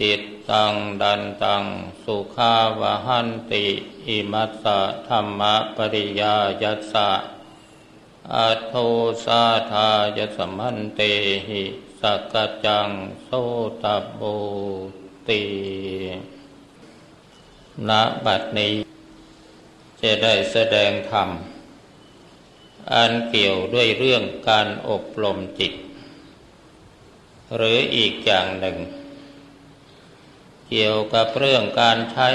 จิตตังดันตัง สุขาวหันติ อิมัสสะธรรมปริยายัสสะอัโทสาทายสมันเตหิสักจังโสตโบตีณบัดนี้ จะได้แสดงธรรม อันเกี่ยวด้วยเรื่องการอบรมจิต หรืออีกอย่างหนึ่ง เกี่ยวกับเรื่องการใช้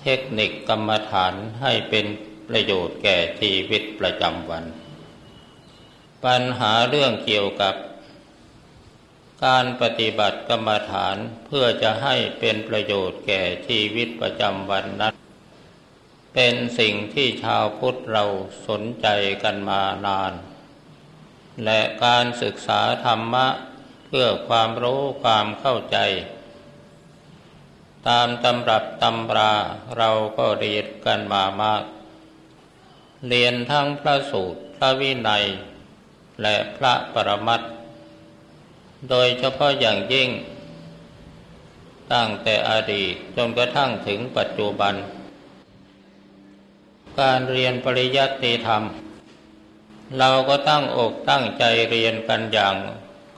เทคนิคกรรมฐานให้เป็นประโยชน์แก่ชีวิตประจำวัน ปัญหาเรื่องเกี่ยวกับ การปฏิบัติกรรมฐานเพื่อจะให้เป็นประโยชน์แก่ชีวิตประจำวันนั้น เป็นสิ่งที่ชาวพุทธเราสนใจกันมานาน และการศึกษาธรรมะ พื่อความรู้ความเข้าใจ ตามตำรับตำราเราก็เรียนกันมามาก เรียนทั้งพระสูตรพระวินัย และพระปรมัตโดยเฉพาะอย่างยิ่ง ตั้งแต่อดีตจนกระทั่งถึงปัจจุบัน การเรียนปริยัติธรรม เราก็ตั้งอกตั้งใจเรียนกันอย่าง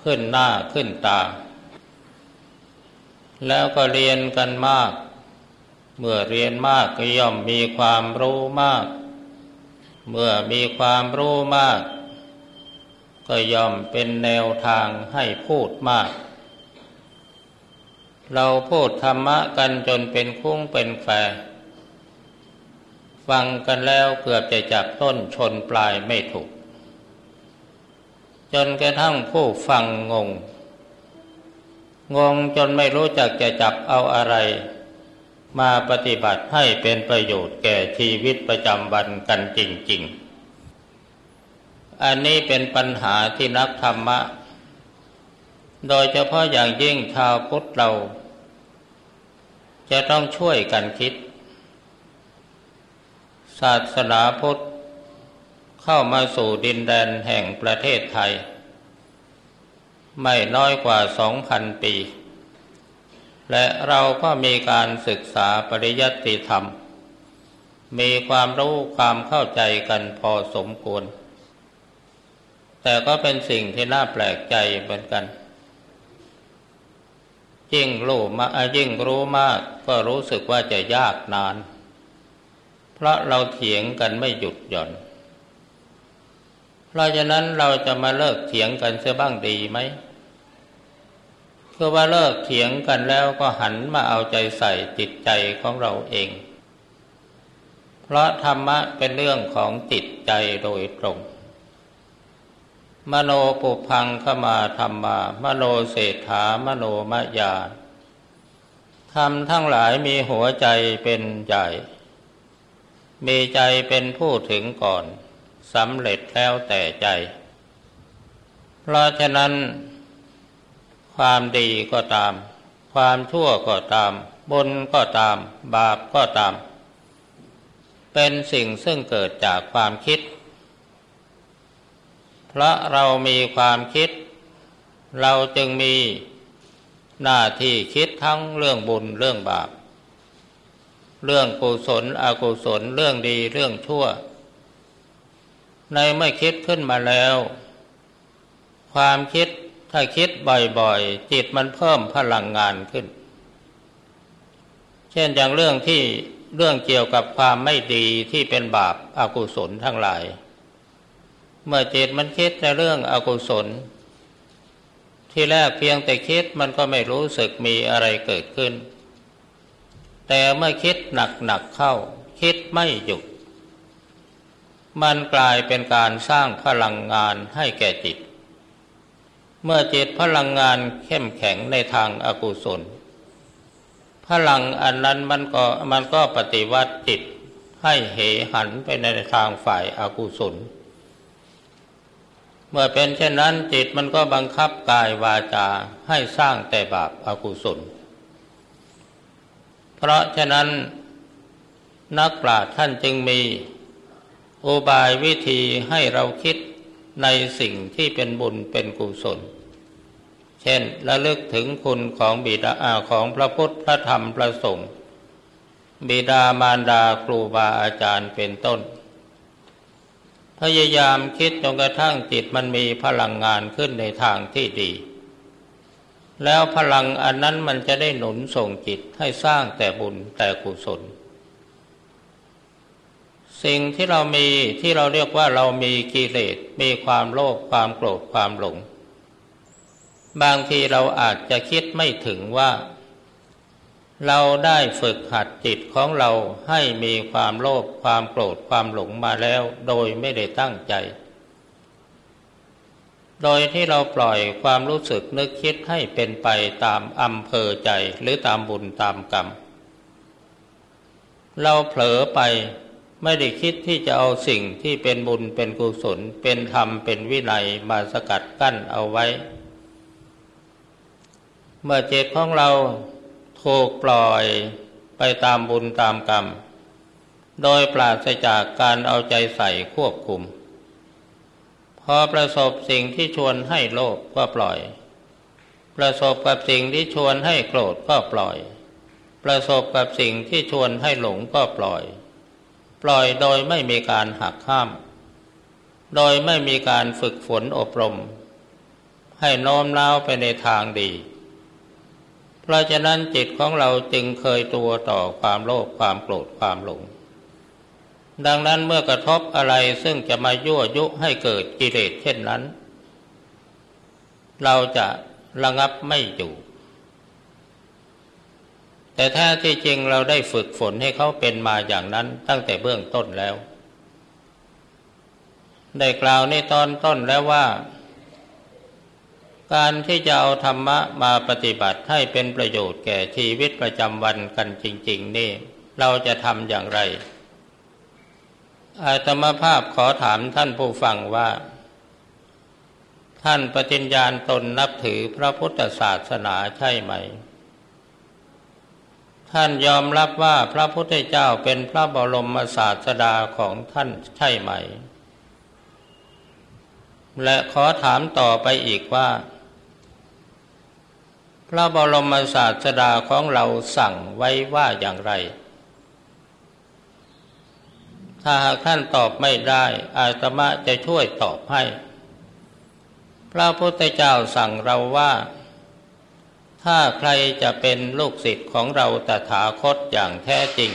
ขึ้นหน้าขึ้นตา แล้วก็เรียนกันมาก เมื่อเรียนมากก็ย่อมมีความรู้มาก เมื่อมีความรู้มาก ก็ย่อมเป็นแนวทางให้พูดมาก เราพูดธรรมะกันจนเป็นคุ้งเป็นแฝฟังกันแล้วเกือบจะจับต้นชนปลายไม่ถูก จนกระทั่งผู้ฟังงง งงจนไม่รู้จักจะจับเอาอะไร มาปฏิบัติให้เป็นประโยชน์แก่ชีวิตประจำวันกันจริง ๆ อันนี้เป็นปัญหาที่นักธรรมะ โดยเฉพาะอย่างยิ่งชาวพุทธเรา จะต้องช่วยกันคิด ศาสนาพุทธ เข้ามาสู่ดินแดนแห่งประเทศไทย ไม่น้อยกว่าสองพันปี และเราก็มีการศึกษาปริยัติธรรม มีความรู้ความเข้าใจกันพอสมควร แต่ก็เป็นสิ่งที่น่าแปลกใจเหมือนกัน ยิ่งรู้มายิ่งรู้มากก็รู้สึกว่าจะยากนาน เพราะเราเถียงกันไม่หยุดหย่อน เพราะฉะนั้นเราจะมาเลิกเถียงกันเสียบ้างดีไหมคือว่าเลิกเถียงกันแล้วก็หันมาเอาใจใส่จิตใจของเราเอง เพราะธรรมะเป็นเรื่องของจิตใจโดยตรง มโนปุพังขมาธรรมา มโนเศรษฐามโนมายาธรรมทั้งหลายมีหัวใจเป็นใหญ่ มีใจเป็นผู้ถึงก่อน สำเร็จแล้วแต่ใจ เพราะฉะนั้น ความดีก็ตาม ความชั่วก็ตาม บุญก็ตาม บาปก็ตาม เป็นสิ่งซึ่งเกิดจากความคิด เพราะเรามีความคิด เราจึงมีหน้าที่คิดทั้งเรื่องบุญเรื่องบาป เรื่องกุศลอกุศลเรื่องดีเรื่องชั่ว ในเมื่อคิดขึ้นมาแล้ว ความคิดถ้าคิดบ่อยๆ จิตมันเพิ่มพลังงานขึ้น เช่นอย่างเรื่องที่เรื่องเกี่ยวกับความไม่ดีที่เป็นบาปอากุศลทั้งหลาย เมื่อจิตมันคิดในเรื่องอกุศล ที่แรกเพียงแต่คิดมันก็ไม่รู้สึกมีอะไรเกิดขึ้น แต่เมื่อคิดหนักๆเข้า คิดไม่หยุด มันกลายเป็นการสร้างพลังงานให้แก่จิต เมื่อจิตพลังงานเข้มแข็งในทางอากุศล พลังอันนั้นมันก็มันก็ปฏิวัติจิตให้เหหันไปในทางฝ่ายอากุศล เมื่อเป็นเช่นนั้นจิตมันก็บังคับกายวาจาให้สร้างแต่บาปอากุศล เพราะฉะนั้นนักปราชญ์ท่านจึงมี อุบายวิธีให้เราคิดในสิ่งที่เป็นบุญเป็นกุศล เช่นระลึกถึงคุณของบิดาของพระพุทธพระธรรมพระสงฆ์บิดามารดาครูบาอาจารย์เป็นต้น พยายามคิดจนกระทั่งจิตมันมีพลังงานขึ้นในทางที่ดี แล้วพลังอันนั้นมันจะได้หนุนส่งจิตให้สร้างแต่บุญแต่กุศล สิ่งที่เรามีที่เราเรียกว่าเรามีกิเลสมีความโลภความโกรธความหลง บางทีเราอาจจะคิดไม่ถึงว่า เราได้ฝึกหัดจิตของเราให้มีความโลภความโกรธความหลงมาแล้ว โดยไม่ได้ตั้งใจ โดยที่เราปล่อยความรู้สึกนึกคิดให้เป็นไปตามอำเภอใจหรือตามบุญตามกรรม เราเผลอไป ไม่ได้คิดที่จะเอาสิ่งที่เป็นบุญเป็นกุศล เป็นธรรมเป็นวินัยมาสกัดกั้นเอาไว้ เมื่อเจตของเราถูกปล่อยไปตามบุญตามกรรม โดยปราศจากการเอาใจใส่ควบคุม พอประสบสิ่งที่ชวนให้โลภก็ปล่อย ประสบกับสิ่งที่ชวนให้โกรธก็ปล่อย ประสบกับสิ่งที่ชวนให้หลงก็ปล่อย ปล่อยโดยไม่มีการหักข้าม โดยไม่มีการฝึกฝนอบรม ให้น้อมน้าวไปในทางดี เพราะฉะนั้นจิตของเราจึงเคยตัวต่อความโลภความโกรธความหลง ดังนั้นเมื่อกระทบอะไรซึ่งจะมายั่วยุให้เกิดกิเลสเช่นนั้น เราจะระงับไม่อยู่ แต่แท้ที่จริงเราได้ฝึกฝนให้เขาเป็นมาอย่างนั้นตั้งแต่เบื้องต้นแล้ว ได้กล่าวในตอนต้นแล้วว่า การที่จะเอาธรรมะมาปฏิบัติให้เป็นประโยชน์แก่ชีวิตประจำวันกันจริง ๆ นี่ เราจะทำอย่างไร อาตมาภาพขอถามท่านผู้ฟังว่า ท่านปฏิญญาณตนนับถือพระพุทธศาสนาใช่ไหม ท่านยอมรับว่าพระพุทธเจ้าเป็นพระบรมศาสดาของท่านใช่ไหม และขอถามต่อไปอีกว่า พระบรมศาสดาของเราสั่งไว้ว่าอย่างไร ถ้าหากท่านตอบไม่ได้อาตมาจะช่วยตอบให้ พระพุทธเจ้าสั่งเราว่า ถ้าใครจะเป็นลูกศิษย์ของเราตถาคตอย่างแท้จริง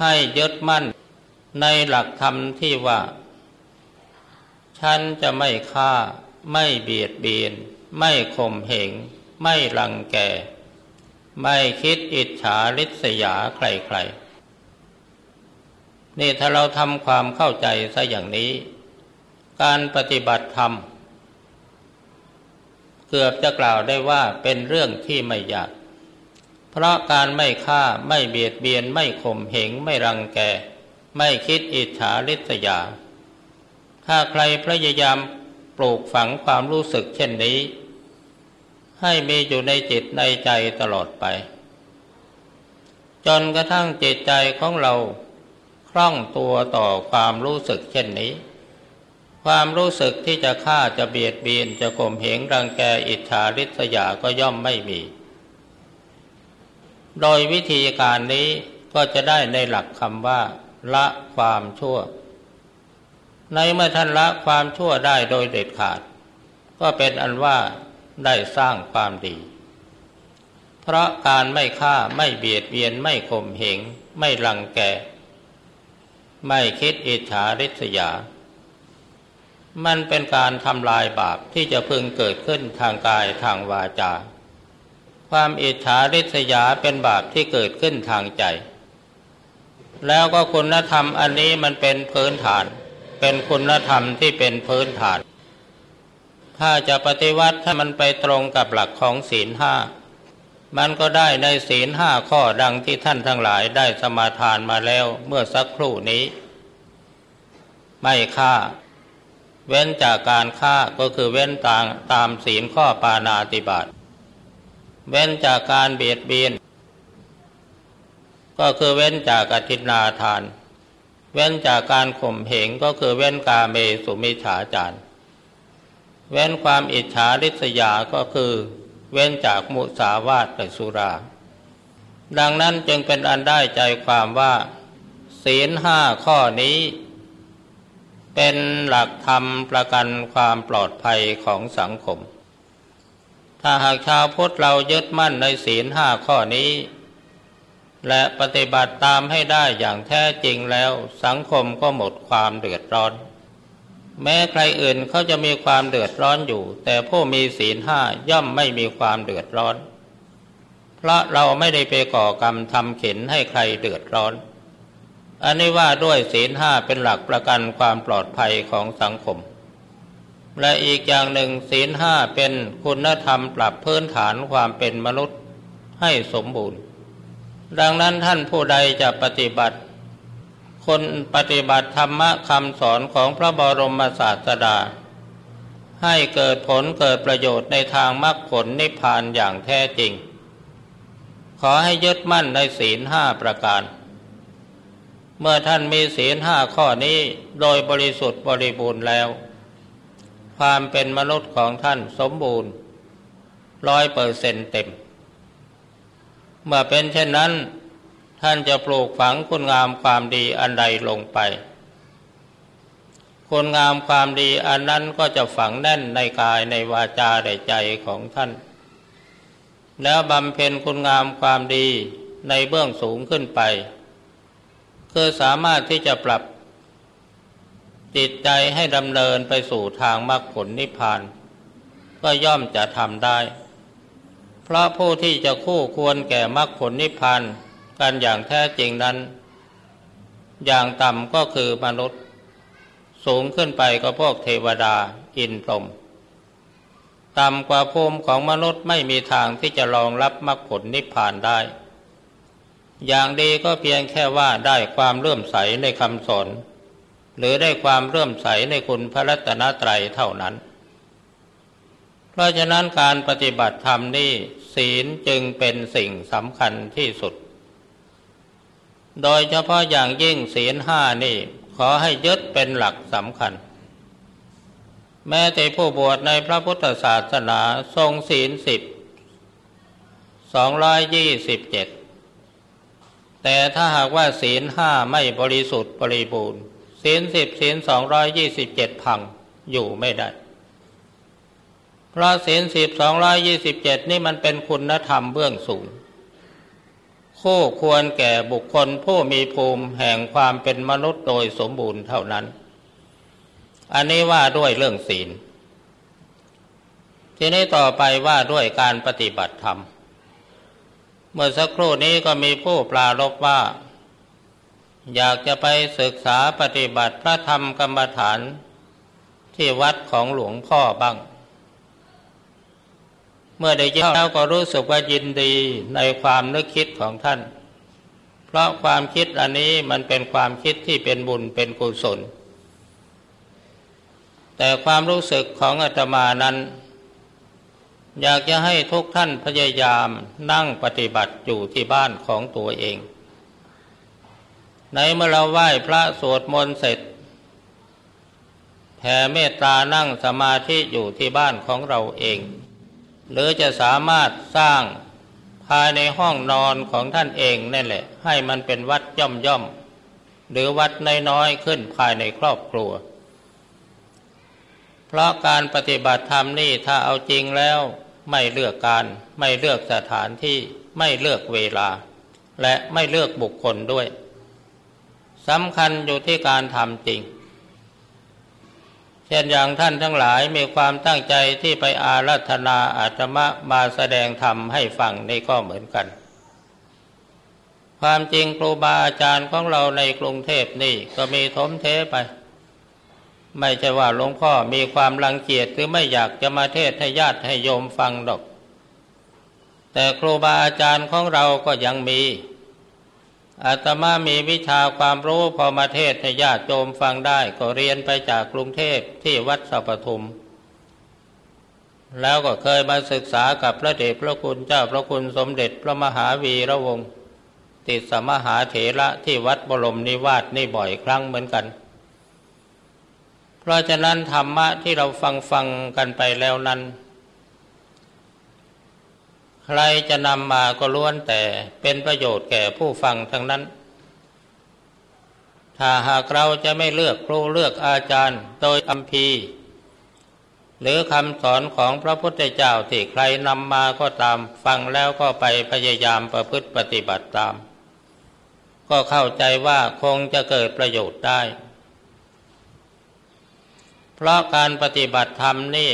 ให้ยึดมั่นในหลักธรรมที่ว่า ฉันจะไม่ฆ่า ไม่เบียดเบียน ไม่ข่มเหง ไม่รังแก ไม่คิดอิจฉาริษยาใครๆ นี่ถ้าเราทำความเข้าใจซะอย่างนี้ การปฏิบัติธรรม เกือบจะกล่าวได้ว่าเป็นเรื่องที่ไม่ยาก เพราะการไม่ฆ่าไม่เบียดเบียนไม่ข่มเหงไม่รังแก ไม่คิดอิจฉาริษยา ถ้าใครพยายามปลูกฝังความรู้สึกเช่นนี้ ให้มีอยู่ในจิตในใจตลอดไป จนกระทั่งจิตใจของเราคล่องตัวต่อความรู้สึกเช่นนี้ ความรู้สึกที่จะฆ่าจะเบียดเบียนจะข่มเหงรังแกอิจฉาริษยาก็ย่อมไม่มี โดยวิธีการนี้ก็จะได้ในหลักคำว่า ละความชั่ว ในเมื่อท่านละความชั่วได้โดยเด็ดขาด ก็เป็นอันว่าได้สร้างความดี เพราะการไม่ฆ่าไม่เบียดเบียนไม่ข่มเหง ไม่รังแก ไม่คิดอิจฉาริษยา มันเป็นการทำลายบาปที่จะพึงเกิดขึ้นทางกายทางวาจา ความอิจฉาริษยาเป็นบาปที่เกิดขึ้นทางใจ แล้วก็คุณธรรมอันนี้มันเป็นพื้นฐาน เป็นคุณธรรมที่เป็นพื้นฐาน ถ้าจะปฏิวัติให้มันไปตรงกับหลักของศีลห้ามันก็ได้ในศีลห้าข้อดังที่ท่านทั้งหลายได้สมาทานมาแล้วเมื่อสักครู่นี้ ไม่ฆ่า เว้นจากการฆ่าก็คือเว้นตามตามศีลข้อปานาติบาตเว้นจากการเบียดเบียน ก็คือเว้นจากอธินาทาน เว้นจากการข่มเหงก็คือเว้นกาเมสุมิฉาจารเว้นความอิจฉาริษยาก็คือ เว้นจากมุสาวาทและสุรา ดังนั้นจึงเป็นอันได้ใจความว่า ศีลห้าข้อนี้ เป็นหลักธรรมประกันความปลอดภัยของสังคม ถ้าหากชาวพุทธเรายึดมั่นในศีลห้าข้อนี้ และปฏิบัติตามให้ได้อย่างแท้จริงแล้ว สังคมก็หมดความเดือดร้อน แม้ใครอื่นเขาจะมีความเดือดร้อนอยู่ แต่ผู้มีศีลห้าย่อมไม่มีความเดือดร้อน เพราะเราไม่ได้ไปก่อกรรมทำเข็นให้ใครเดือดร้อน อันนี้ว่าด้วยศีลห้าเป็นหลักประกันความปลอดภัยของสังคม และอีกอย่างหนึ่งศีลห้าเป็นคุณธรรมปรับพื้นฐานความเป็นมนุษย์ให้สมบูรณ์ ดังนั้นท่านผู้ใดจะปฏิบัติ คนปฏิบัติธรรมะคำสอนของพระบรมศาสดา ให้เกิดผลเกิดประโยชน์ในทางมรรคผลนิพพานอย่างแท้จริง ขอให้ยึดมั่นในศีลห้าประการ เมื่อท่านมีศีลห้าข้อนี้โดยบริสุทธิ์บริบูรณ์แล้ว ความเป็นมนุษย์ของท่านสมบูรณ์ร้อยเปอร์เซนต์เต็ม เมื่อเป็นเช่นนั้น ท่านจะปลูกฝังคุณงามความดีอันใดลงไป คุณงามความดีอันนั้นก็จะฝังแน่นในกายในวาจาในใจของท่าน แล้วบำเพ็ญคุณงามความดีในเบื้องสูงขึ้นไป คือสามารถที่จะปรับจิตใจให้ดำเนินไปสู่ทางมรรคผลนิพพาน ก็ย่อมจะทำได้ เพราะผู้ที่จะคู่ควรแก่มรรคผลนิพพานกันอย่างแท้จริงนั้น อย่างต่ำก็คือมนุษย์ สูงขึ้นไปก็พวกเทวดาอินพรหมต่ำกว่าภูมิของมนุษย์ไม่มีทางที่จะรองรับมรรคผลนิพพานได้ อย่างดีก็เพียงแค่ว่าได้ความเลื่อมใสในคำสอน หรือได้ความเลื่อมใสในคุณพระรัตนตรัยเท่านั้น เพราะฉะนั้นการปฏิบัติธรรมนี่ศีลจึงเป็นสิ่งสำคัญที่สุด โดยเฉพาะอย่างยิ่งศีลห้านี่ขอให้ยึดเป็นหลักสำคัญ แม้แต่ผู้บวชในพระพุทธศาสนาทรงศีลสิบสองร้อยยี่สิบเจ็ด แต่ถ้าหากว่าศีลห้าไม่บริสุทธิ์บริบูรณ์ศีลสิบศีลสองร้อยยี่สิบเจ็ดพังอยู่ไม่ได้ เพราะศีลสิบสองร้อยยี่สิบเจ็ดนี่มันเป็นคุณธรรมเบื้องสูงคู่ควรแก่บุคคลผู้มีภูมิแห่งความเป็นมนุษย์โดยสมบูรณ์เท่านั้น อันนี้ว่าด้วยเรื่องศีล ทีนี้ต่อไปว่าด้วยการปฏิบัติธรรม เมื่อสักครู่นี้ก็มีผู้ปลารบว่า อยากจะไปศึกษาปฏิบัติพระธรรมกรรมฐาน ที่วัดของหลวงพ่อบ้าง เมื่อได้ยินแล้วก็รู้สึกว่ายินดีในความนึกคิดของท่าน เพราะความคิดอันนี้มันเป็นความคิดที่เป็นบุญเป็นกุศล แต่ความรู้สึกของอาตมานั้น อยากจะให้ทุกท่านพยายามนั่งปฏิบัติอยู่ที่บ้านของตัวเอง ในเมื่อเราไหว้พระสวดมนต์เสร็จแผ่เมตตานั่งสมาธิอยู่ที่บ้านของเราเอง หรือจะสามารถสร้างภายในห้องนอนของท่านเองนั่นแหละ ให้มันเป็นวัดย่อมย่อมหรือวัดน้อยๆขึ้นภายในครอบครัว เพราะการปฏิบัติธรรมนี่ถ้าเอาจริงแล้ว ไม่เลือกการ ไม่เลือกสถานที่ไม่เลือกเวลา และไม่เลือกบุคคลด้วยสำคัญอยู่ที่การทำจริง เช่นอย่างท่านทั้งหลายมีความตั้งใจที่ไปอารัธนาอาตมะมาแสดงธรรมให้ฟังนี่ก็เหมือนกัน ความจริงครูบาอาจารย์ของเราในกรุงเทพนี่ก็มีทมเทไป ไม่ใช่ว่าหลวงพ่อมีความรังเกียจหรือไม่อยากจะมาเทศให้ญาติให้โยมฟังดอก แต่ครูบาอาจารย์ของเราก็ยังมีอาตมามีวิชาความรู้พอมาเทศให้ญาติโยมฟังได้ ก็เรียนไปจากกรุงเทพที่วัดสัพทุม แล้วก็เคยมาศึกษากับพระเดชพระคุณเจ้าพระคุณสมเด็จพระมหาวีระวงศ์ติดสมหาเถระที่วัดบรมนิวาสนี่บ่อยครั้งเหมือนกัน เพราะฉะนั้นธรรมะที่เราฟังฟังกันไปแล้วนั้น ใครจะนำมาก็ล้วนแต่เป็นประโยชน์แก่ผู้ฟังทั้งนั้น ถ้าหากเราจะไม่เลือกครูเลือกอาจารย์โดยอัมพีหรือคำสอนของพระพุทธเจ้าที่ใครนำมาก็ตามฟังแล้วก็ไปพยายามประพฤติปฏิบัติตาม ก็เข้าใจว่าคงจะเกิดประโยชน์ได้ ราะการปฏิบัติธรรมนี่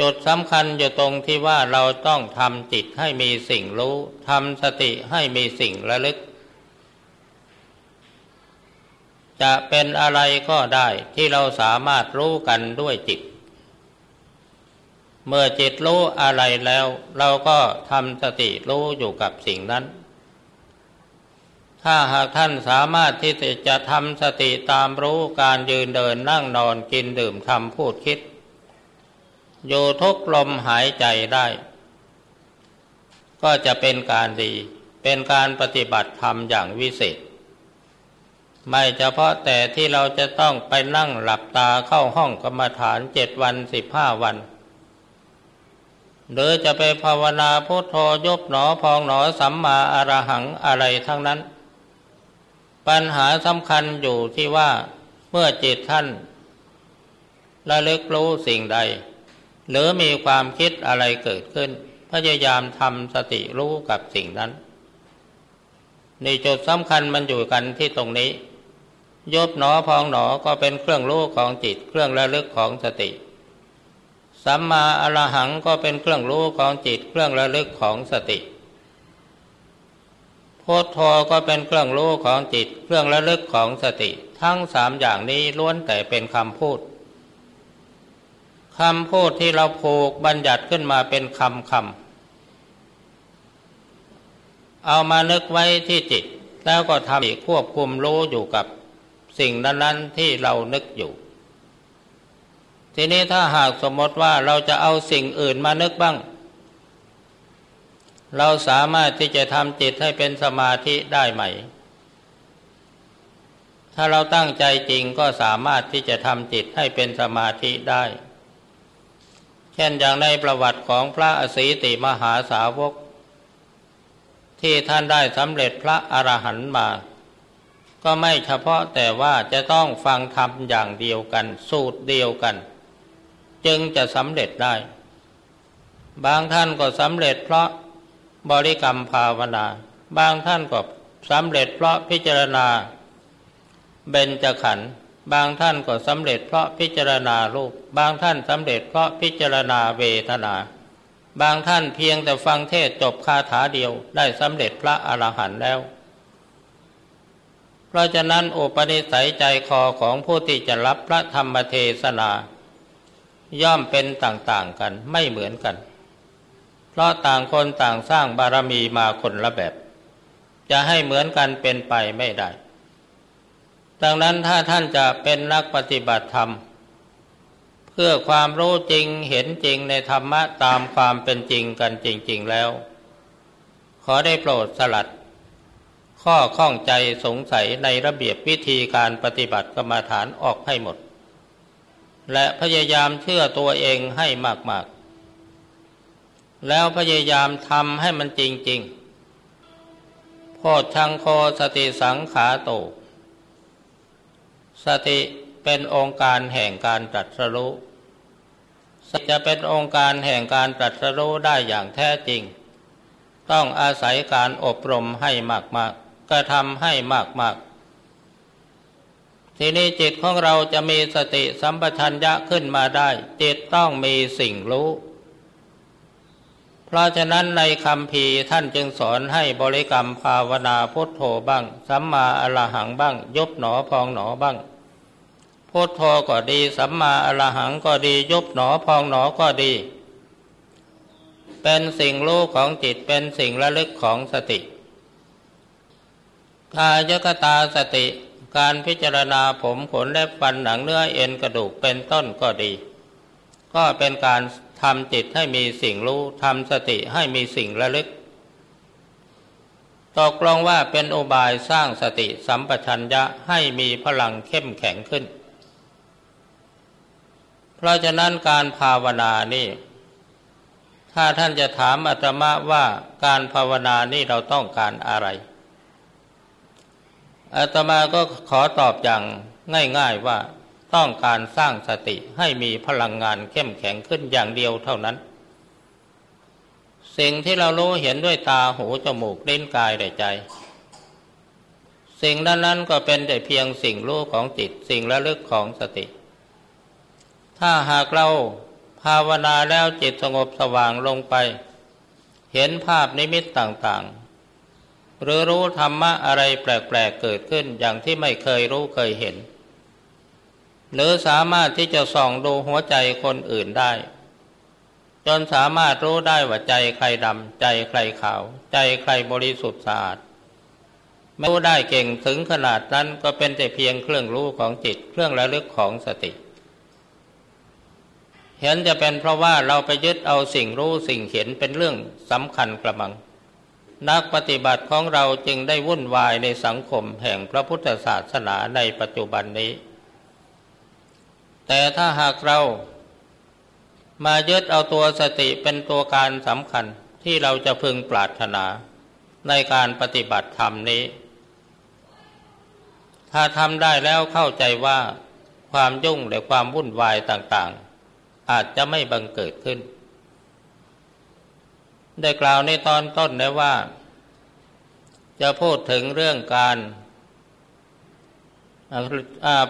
จุดสำคัญอยู่ตรงที่ว่าเราต้องทำจิตให้มีสิ่งรู้ทำสติให้มีสิ่งระลึก จะเป็นอะไรก็ได้ที่เราสามารถรู้กันด้วยจิต เมื่อจิตรู้อะไรแล้ว เราก็ทำสติรู้อยู่กับสิ่งนั้น ถ้าหากท่านสามารถที่จะทำสติตามรู้การยืนเดินนั่งนอนกินดื่มทำพูดคิด อยู่ทุกลมหายใจได้ ก็จะเป็นการดี เป็นการปฏิบัติธรรมอย่างวิเศษ ไม่เฉพาะแต่ที่เราจะต้องไปนั่งหลับตาเข้าห้องกรรมฐานเจ็ดวันสิบห้าวันหรือจะไปภาวนาพุทโธยบหนอพองหนอสัมมาอรหังอะไรทั้งนั้น ปัญหาสำคัญอยู่ที่ว่าเมื่อจิตท่านระลึกรู้สิ่งใด หรือมีความคิดอะไรเกิดขึ้น พยายามทำสติรู้กับสิ่งนั้น ในจุดสำคัญมันอยู่กันที่ตรงนี้ยบหนอพองหนอก็เป็นเครื่องรู้ของจิต เครื่องระลึกของสติ สัมมาอรหังก็เป็นเครื่องรู้ของจิต เครื่องระลึกของสติ พุทโธก็เป็นเครื่องรู้ของจิต เครื่องระลึกของสติ ทั้งสามอย่างนี้ล้วนแต่เป็นคำพูดคำพูดที่เราผูกบัญญัติขึ้นมาเป็นคำคำเอามานึกไว้ที่จิต แล้วก็ทำควบคุมรู้อยู่กับสิ่งนั้นๆที่เรานึกอยู่ ทีนี้ถ้าหากสมมติว่าเราจะเอาสิ่งอื่นมานึกบ้าง เราสามารถที่จะทำจิตให้เป็นสมาธิได้ไหม ถ้าเราตั้งใจจริงก็สามารถที่จะทำจิตให้เป็นสมาธิได้ เช่นอย่างในประวัติของพระอสีติมหาสาวก ที่ท่านได้สำเร็จพระอรหันต์มา ก็ไม่เฉพาะแต่ว่าจะต้องฟังธรรมอย่างเดียวกัน สูตรเดียวกัน จึงจะสำเร็จได้ บางท่านก็สำเร็จเพราะ บริกรรมภาวนา บางท่านก็สำเร็จเพราะพิจารณา เบญจขันธ์บางท่านก็สำเร็จเพราะพิจารณารูป บางท่านสำเร็จเพราะพิจารณาเวทนา บางท่านเพียงแต่ฟังเทศจบคาถาเดียวได้สำเร็จพระอรหันต์แล้ว เพราะฉะนั้นโอปนิสัยใจคอของผู้ที่จะรับพระธรรมเทศนา ย่อมเป็นต่างๆกันไม่เหมือนกัน เพราะต่างคนต่างสร้างบารมีมาคนละแบบ จะให้เหมือนกันเป็นไปไม่ได้ ดังนั้นถ้าท่านจะเป็นนักปฏิบัติธรรม เพื่อความรู้จริงเห็นจริงในธรรมะตามความเป็นจริงกันจริง ๆแล้ว ขอได้โปรดสลัด ข้อข้องใจสงสัยในระเบียบวิธีการปฏิบัติกรรมฐานออกให้หมด และพยายามเชื่อตัวเองให้มาก แล้วพยายามทำให้มันจริง ๆ โพชังโคสติสังขาโต สติเป็นองค์การแห่งการตรัสรู้สจะเป็นองค์การแห่งการตรัสรู้ได้อย่างแท้จริง ต้องอาศัยการอบรมให้มากๆกระทำให้มากๆ ทีนี้จิตของเราจะมีสติสัมปชัญญะขึ้นมาได้ จิตต้องมีสิ่งรู้ เพราะฉะนั้นในคำพีท่านจึงสอนให้บริกรรมภาวนาพุทโธบ้าง สัมมาอรหังบ้างยบหนอพองหนอบ้าง พุทโธก็ดี สัมมาอรหังก็ดียบหนอพองหนอก็ดี เป็นสิ่งรู้ของจิตเป็นสิ่งระลึกของสติกายกตาสติ การพิจารณาผมขนและฟันหนังเนื้อเอ็นกระดูกเป็นต้นก็ดี ก็เป็นการ ทำจิตให้มีสิ่งรู้ทำสติให้มีสิ่งระลึกตกลงว่าเป็นอุบายสร้างสติสัมปชัญญะให้มีพลังเข้มแข็งขึ้น เพราะฉะนั้นการภาวนานี่ ถ้าท่านจะถามอาตมาว่าการภาวนานี่เราต้องการอะไรอาตมาก็ขอตอบอย่างง่าย ๆว่า ต้องการสร้างสติให้มีพลังงานเข้มแข็งขึ้นอย่างเดียวเท่านั้น สิ่งที่เรารู้เห็นด้วยตาหูจมูกลิ้นกายและใจ สิ่งนั้นนั้นก็เป็นแต่เพียงสิ่งรู้ของจิตสิ่งระลึกของสติ ถ้าหากเราภาวนาแล้วจิตสงบสว่างลงไป เห็นภาพนิมิตต่างๆ หรือรู้ธรรมะอะไรแปลกๆเกิดขึ้นอย่างที่ไม่เคยรู้เคยเห็น หรือสามารถที่จะส่องดูหัวใจคนอื่นได้ จนสามารถรู้ได้ว่าใจใครดำ ใจใครขาว ใจใครบริสุทธิ์สะอาดไม่รู้ได้เก่งถึงขนาดนั้นก็เป็นแต่เพียงเครื่องรู้ของจิต เครื่องระลึกของสติ เห็นจะเป็นเพราะว่าเราไปยึดเอาสิ่งรู้สิ่งเห็นเป็นเรื่องสำคัญกระมัง นักปฏิบัติของเราจึงได้วุ่นวายในสังคมแห่งพระพุทธศาสนาในปัจจุบันนี้ แต่ถ้าหากเรามายึดเอาตัวสติเป็นตัวการสำคัญที่เราจะพึงปรารถนาในการปฏิบัติธรรมนี้ ถ้าทำได้แล้วเข้าใจว่าความยุ่งและความวุ่นวายต่างๆ อาจจะไม่บังเกิดขึ้น ได้กล่าวในตอนต้นนะว่า จะพูดถึงเรื่องการ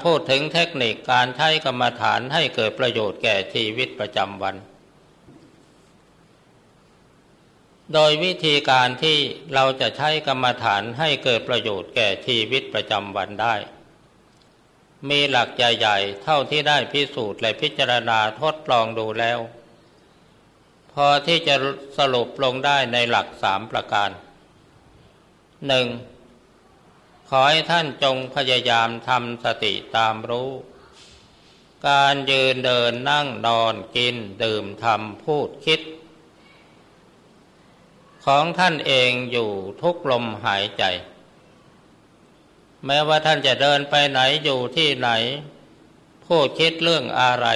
พูดถึงเทคนิคการใช้กรรมฐานให้เกิดประโยชน์แก่ชีวิตประจำวัน โดยวิธีการที่เราจะใช้กรรมฐานให้เกิดประโยชน์แก่ชีวิตประจำวันได้ มีหลักใหญ่ๆเท่าที่ได้พิสูจน์และพิจารณาทดลองดูแล้ว พอที่จะสรุปลงได้ในหลักสามประการหนึ่ง ขอให้ท่านจงพยายามทำสติตามรู้ การยืนเดินนั่งนอนกินดื่มทำพูดคิด ของท่านเองอยู่ทุกลมหายใจ แม้ว่าท่านจะเดินไปไหนอยู่ที่ไหน พูดคิดเรื่องอะไร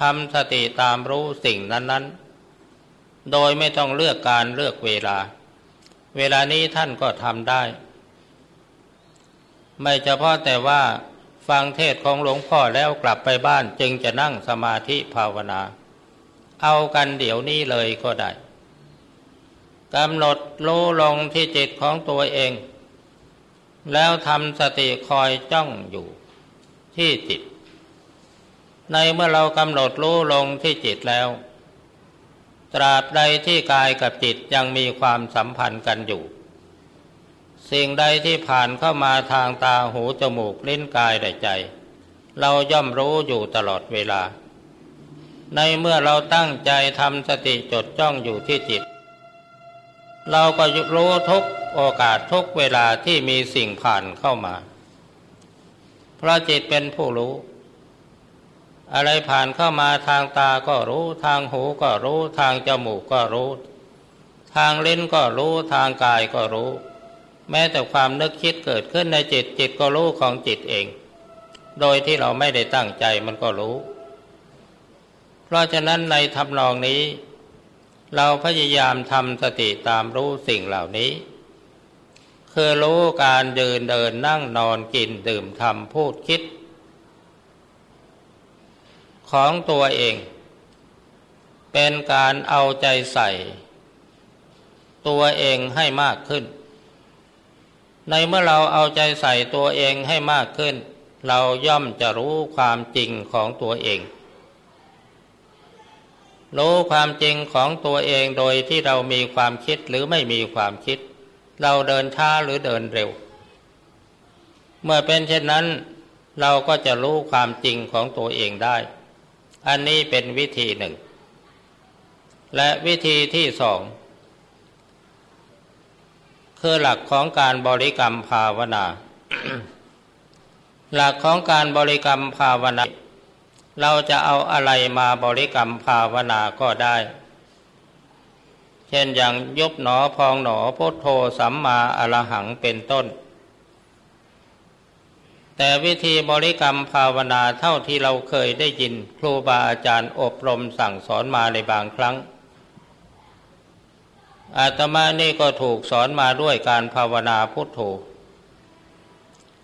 ทำสติตามรู้สิ่งนั้น ๆ โดยไม่ต้องเลือกการเลือกเวลา เวลานี้ท่านก็ทำได้ ไม่เฉพาะแต่ว่าฟังเทศของหลวงพ่อแล้วกลับไปบ้านจึงจะนั่งสมาธิภาวนา เอากันเดี๋ยวนี้เลยก็ได้กำหนดรู้ลงที่จิตของตัวเอง แล้วทำสติคอยจ้องอยู่ที่จิต ในเมื่อเรากำหนดรู้ลงที่จิตแล้ว ตราบใดที่กายกับจิตยังมีความสัมพันธ์กันอยู่ สิ่งใดที่ผ่านเข้ามาทางตาหูจมูกลิ้นกายและใจ เราย่อมรู้อยู่ตลอดเวลา ในเมื่อเราตั้งใจทำสติจดจ้องอยู่ที่จิต เราก็รู้ทุกโอกาสทุกเวลาที่มีสิ่งผ่านเข้ามา เพราะจิตเป็นผู้รู้ อะไรผ่านเข้ามาทางตาก็รู้ทางหูก็รู้ทางจมูกก็รู้ ทางลิ้นก็รู้ทางกายก็รู้ แม้แต่ความนึกคิดเกิดขึ้นในจิตจิตก็รู้ของจิตเอง โดยที่เราไม่ได้ตั้งใจมันก็รู้ เพราะฉะนั้นในทำนองนี้ เราพยายามทำสติตามรู้สิ่งเหล่านี้ คือรู้การเดินเดินนั่งนอนกินดื่มทำพูดคิด ของตัวเอง เป็นการเอาใจใส่ ตัวเองให้มากขึ้น ในเมื่อเราเอาใจใส่ตัวเองให้มากขึ้น เราย่อมจะรู้ความจริงของตัวเอง รู้ความจริงของตัวเองโดยที่เรามีความคิดหรือไม่มีความคิด เราเดินช้าหรือเดินเร็ว เมื่อเป็นเช่นนั้น เราก็จะรู้ความจริงของตัวเองได้ อันนี้เป็นวิธีหนึ่ง และวิธีที่สอง คือหลักของการบริกรรมภาวนา หลักของการบริกรรมภาวนา เราจะเอาอะไรมาบริกรรมภาวนาก็ได้ เช่นอย่างยบหนอพองหนอพุทโธสัมมาอรหังเป็นต้น แต่วิธีบริกรรมภาวนาเท่าที่เราเคยได้ยิน ครูบาอาจารย์อบรมสั่งสอนมาในบางครั้ง อาตมานี่ก็ถูกสอนมาด้วยการภาวนาพุทโธ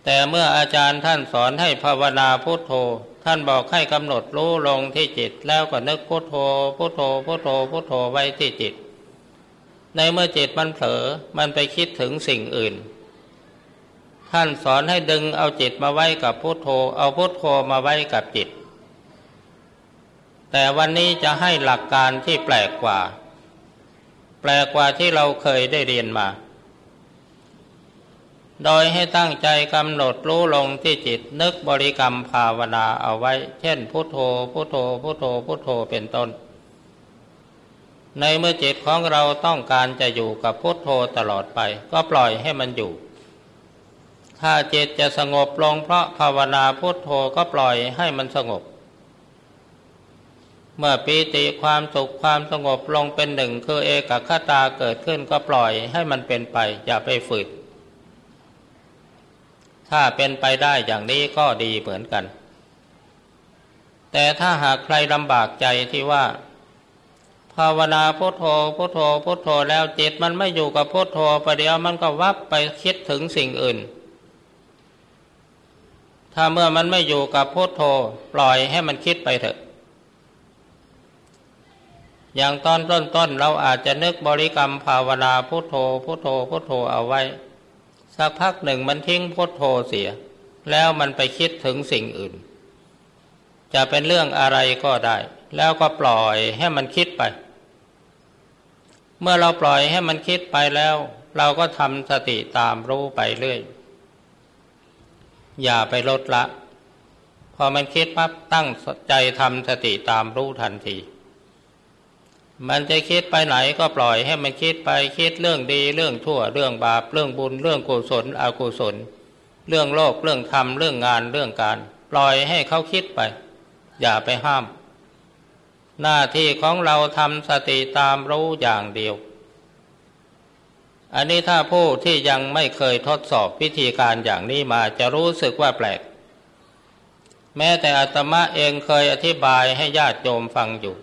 แต่เมื่ออาจารย์ท่านสอนให้ภาวนาพุทโธ ท่านบอกให้กำหนดรู้ลงที่จิต แล้วก็นึกพุทโธพุทโธพุทโธพุทโธไว้ที่จิต ในเมื่อจิตมันเผลอมันไปคิดถึงสิ่งอื่น ท่านสอนให้ดึงเอาจิตมาไว้กับพุทโธ เอาพุทโธมาไว้กับจิต แต่วันนี้จะให้หลักการที่แปลกกว่า แปลกกว่าที่เราเคยได้เรียนมา โดยให้ตั้งใจกำหนดรู้ลงที่จิตนึกบริกรรมภาวนาเอาไว้ เช่นพุโทโธพุโทโธพุโทโธพุโทโธเป็นต้น ในเมื่อจิตของเราต้องการจะอยู่กับพุโทโธตลอดไป ก็ปล่อยให้มันอยู่ถ้าจิตจะสงบลงเพราะภาวนาพุโทโธก็ปล่อยให้มันสงบ เมื่อปีติความสุขความสงบลงเป็นหนึ่งคือเอกคตาเกิดขึ้นก็ปล่อยให้มันเป็นไป อย่าไปฝืดถ้าเป็นไปได้อย่างนี้ก็ดีเหมือนกัน แต่ถ้าหากใครลำบากใจที่ว่า ภาวนาพุทโธพุทโธพุทโธแล้วจิตมันไม่อยู่กับพุทโธประเดี๋ยวมันก็วับไปคิดถึงสิ่งอื่น ถ้าเมื่อมันไม่อยู่กับพุทโธปล่อยให้มันคิดไปเถอะ อย่างตอนต้นๆเราอาจจะนึกบริกรรมภาวนาพุทโธพุทโธพุทโธเอาไว้ สักพักหนึ่งมันทิ้งพุทโธเสีย แล้วมันไปคิดถึงสิ่งอื่น จะเป็นเรื่องอะไรก็ได้ แล้วก็ปล่อยให้มันคิดไป เมื่อเราปล่อยให้มันคิดไปแล้ว เราก็ทำสติตามรู้ไปเรื่อย อย่าไปลดละ พอมันคิดปั๊บตั้งใจทำสติตามรู้ทันที มันจะคิดไปไหนก็ปล่อยให้มันคิดไปคิดเรื่องดีเรื่องชั่วเรื่องบาปเรื่องบุญเรื่องกุศลอกุศล เรื่องโลกเรื่องธรรมเรื่องงานเรื่องการ ปล่อยให้เขาคิดไป อย่าไปห้าม หน้าที่ของเราทำสติตามรู้อย่างเดียว อันนี้ถ้าผู้ที่ยังไม่เคยทดสอบวิธีการอย่างนี้มาจะรู้สึกว่าแปลก แม้แต่อาตมาเองเคยอธิบายให้ญาติโยมฟังอยู่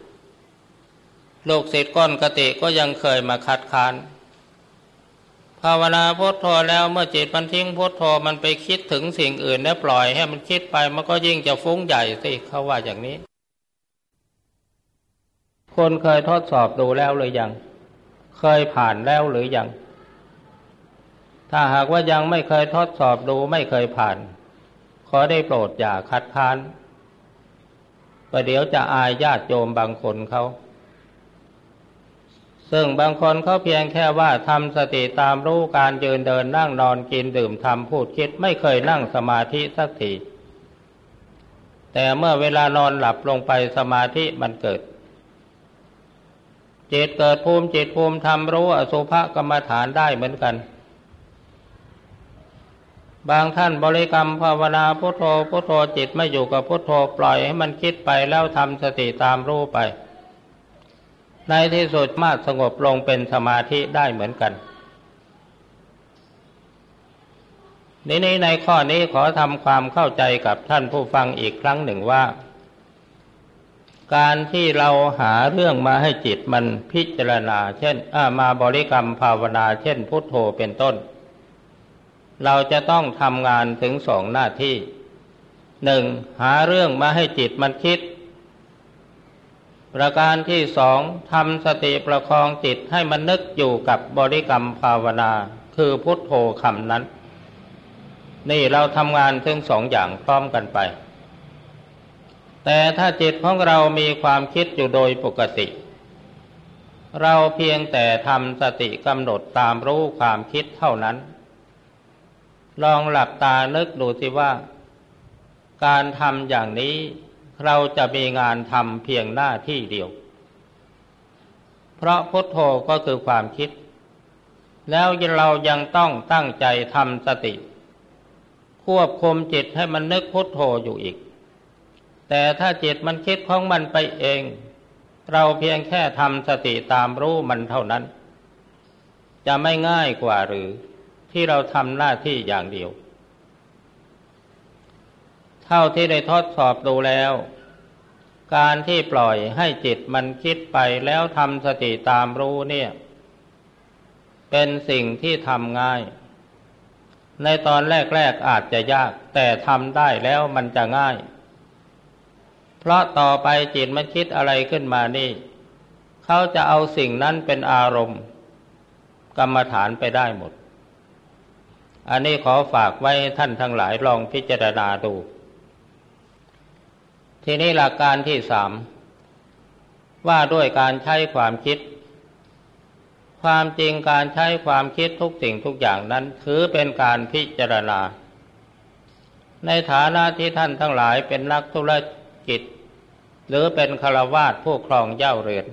ลูกศิษย์ก้อนกติก็ยังเคยมาคัดค้าน ภาวนาพุทโธแล้วเมื่อจิตมันทิ้งพุทโธมันไปคิดถึงสิ่งอื่นแล้วปล่อยให้มันคิดไปมันก็ยิ่งจะฟุ้งใหญ่สิเขาว่าอย่างนี้ คนเคยทดสอบดูแล้วหรือยัง เคยผ่านแล้วหรือยัง ถ้าหากว่ายังไม่เคยทดสอบดูไม่เคยผ่าน ขอได้โปรดอย่าคัดค้านประเดี๋ยวจะอายญาติโยมบางคนเขา ซึ่งบางคนเขาเพียงแค่ว่าทำสติตามรู้การยืนเดินนั่งนอนกินดื่มทำพูดคิดไม่เคยนั่งสมาธิสักทีแต่เมื่อเวลานอนหลับลงไปสมาธิมันเกิดจิตเกิดภูมิจิตภูมิทำรู้อสุภกรรมฐานได้เหมือนกัน บางท่านบริกรรมภาวนาพุทโธพุทโธจิตไม่อยู่กับพุทโธปล่อยให้มันคิดไปแล้วทำสติตามรู้ไป ในที่สุดมาสงบลงเป็นสมาธิได้เหมือนกันนี้ในข้อนี้ขอทำความเข้าใจกับท่านผู้ฟังอีกครั้งหนึ่งว่า การที่เราหาเรื่องมาให้จิตมันพิจารณา เช่นมาบริกรรมภาวนา เช่น พุทโธเป็นต้น เราจะต้องทำงานถึงสองหน้าที่หนึ่งหาเรื่องมาให้จิตมันคิด ประการที่สองทำสติประคองจิตให้มันนึกอยู่กับบริกรรมภาวนา คือพุทโธคำนั้น นี่เราทำงานทั้งสองอย่างพร้อมกันไป แต่ถ้าจิตของเรามีความคิดอยู่โดยปกติ เราเพียงแต่ทำสติกำหนดตามรู้ความคิดเท่านั้น ลองหลับตานึกดูสิว่า การทำอย่างนี้ เราจะมีงานทำเพียงหน้าที่เดียว เพราะพุทโธก็คือความคิด แล้วเรายังต้องตั้งใจทำสติ ควบคุมจิตให้มันนึกพุทโธอยู่อีก แต่ถ้าจิตมันคิดของมันไปเอง เราเพียงแค่ทำสติตามรู้มันเท่านั้น จะไม่ง่ายกว่าหรือที่เราทำหน้าที่อย่างเดียว เท่าที่ได้ทดสอบดูแล้ว การที่ปล่อยให้จิตมันคิดไปแล้วทำสติตามรู้เนี่ย เป็นสิ่งที่ทำง่าย ในตอนแรก ๆ อาจจะยาก แต่ทำได้แล้วมันจะง่าย เพราะต่อไปจิตมันคิดอะไรขึ้นมานี่ เขาจะเอาสิ่งนั้นเป็นอารมณ์ กรรมฐานไปได้หมดอันนี้ขอฝากไว้ท่านทั้งหลายลองพิจารณาดู ทีนี้หลักการที่สามว่าด้วยการใช้ความคิด ความจริงการใช้ความคิดทุกสิ่งทุกอย่างนั้นถือเป็นการพิจารณา ในฐานะที่ท่านทั้งหลายเป็นนักธุรกิจ หรือเป็นฆราวาสผู้ครองเย่าเรือน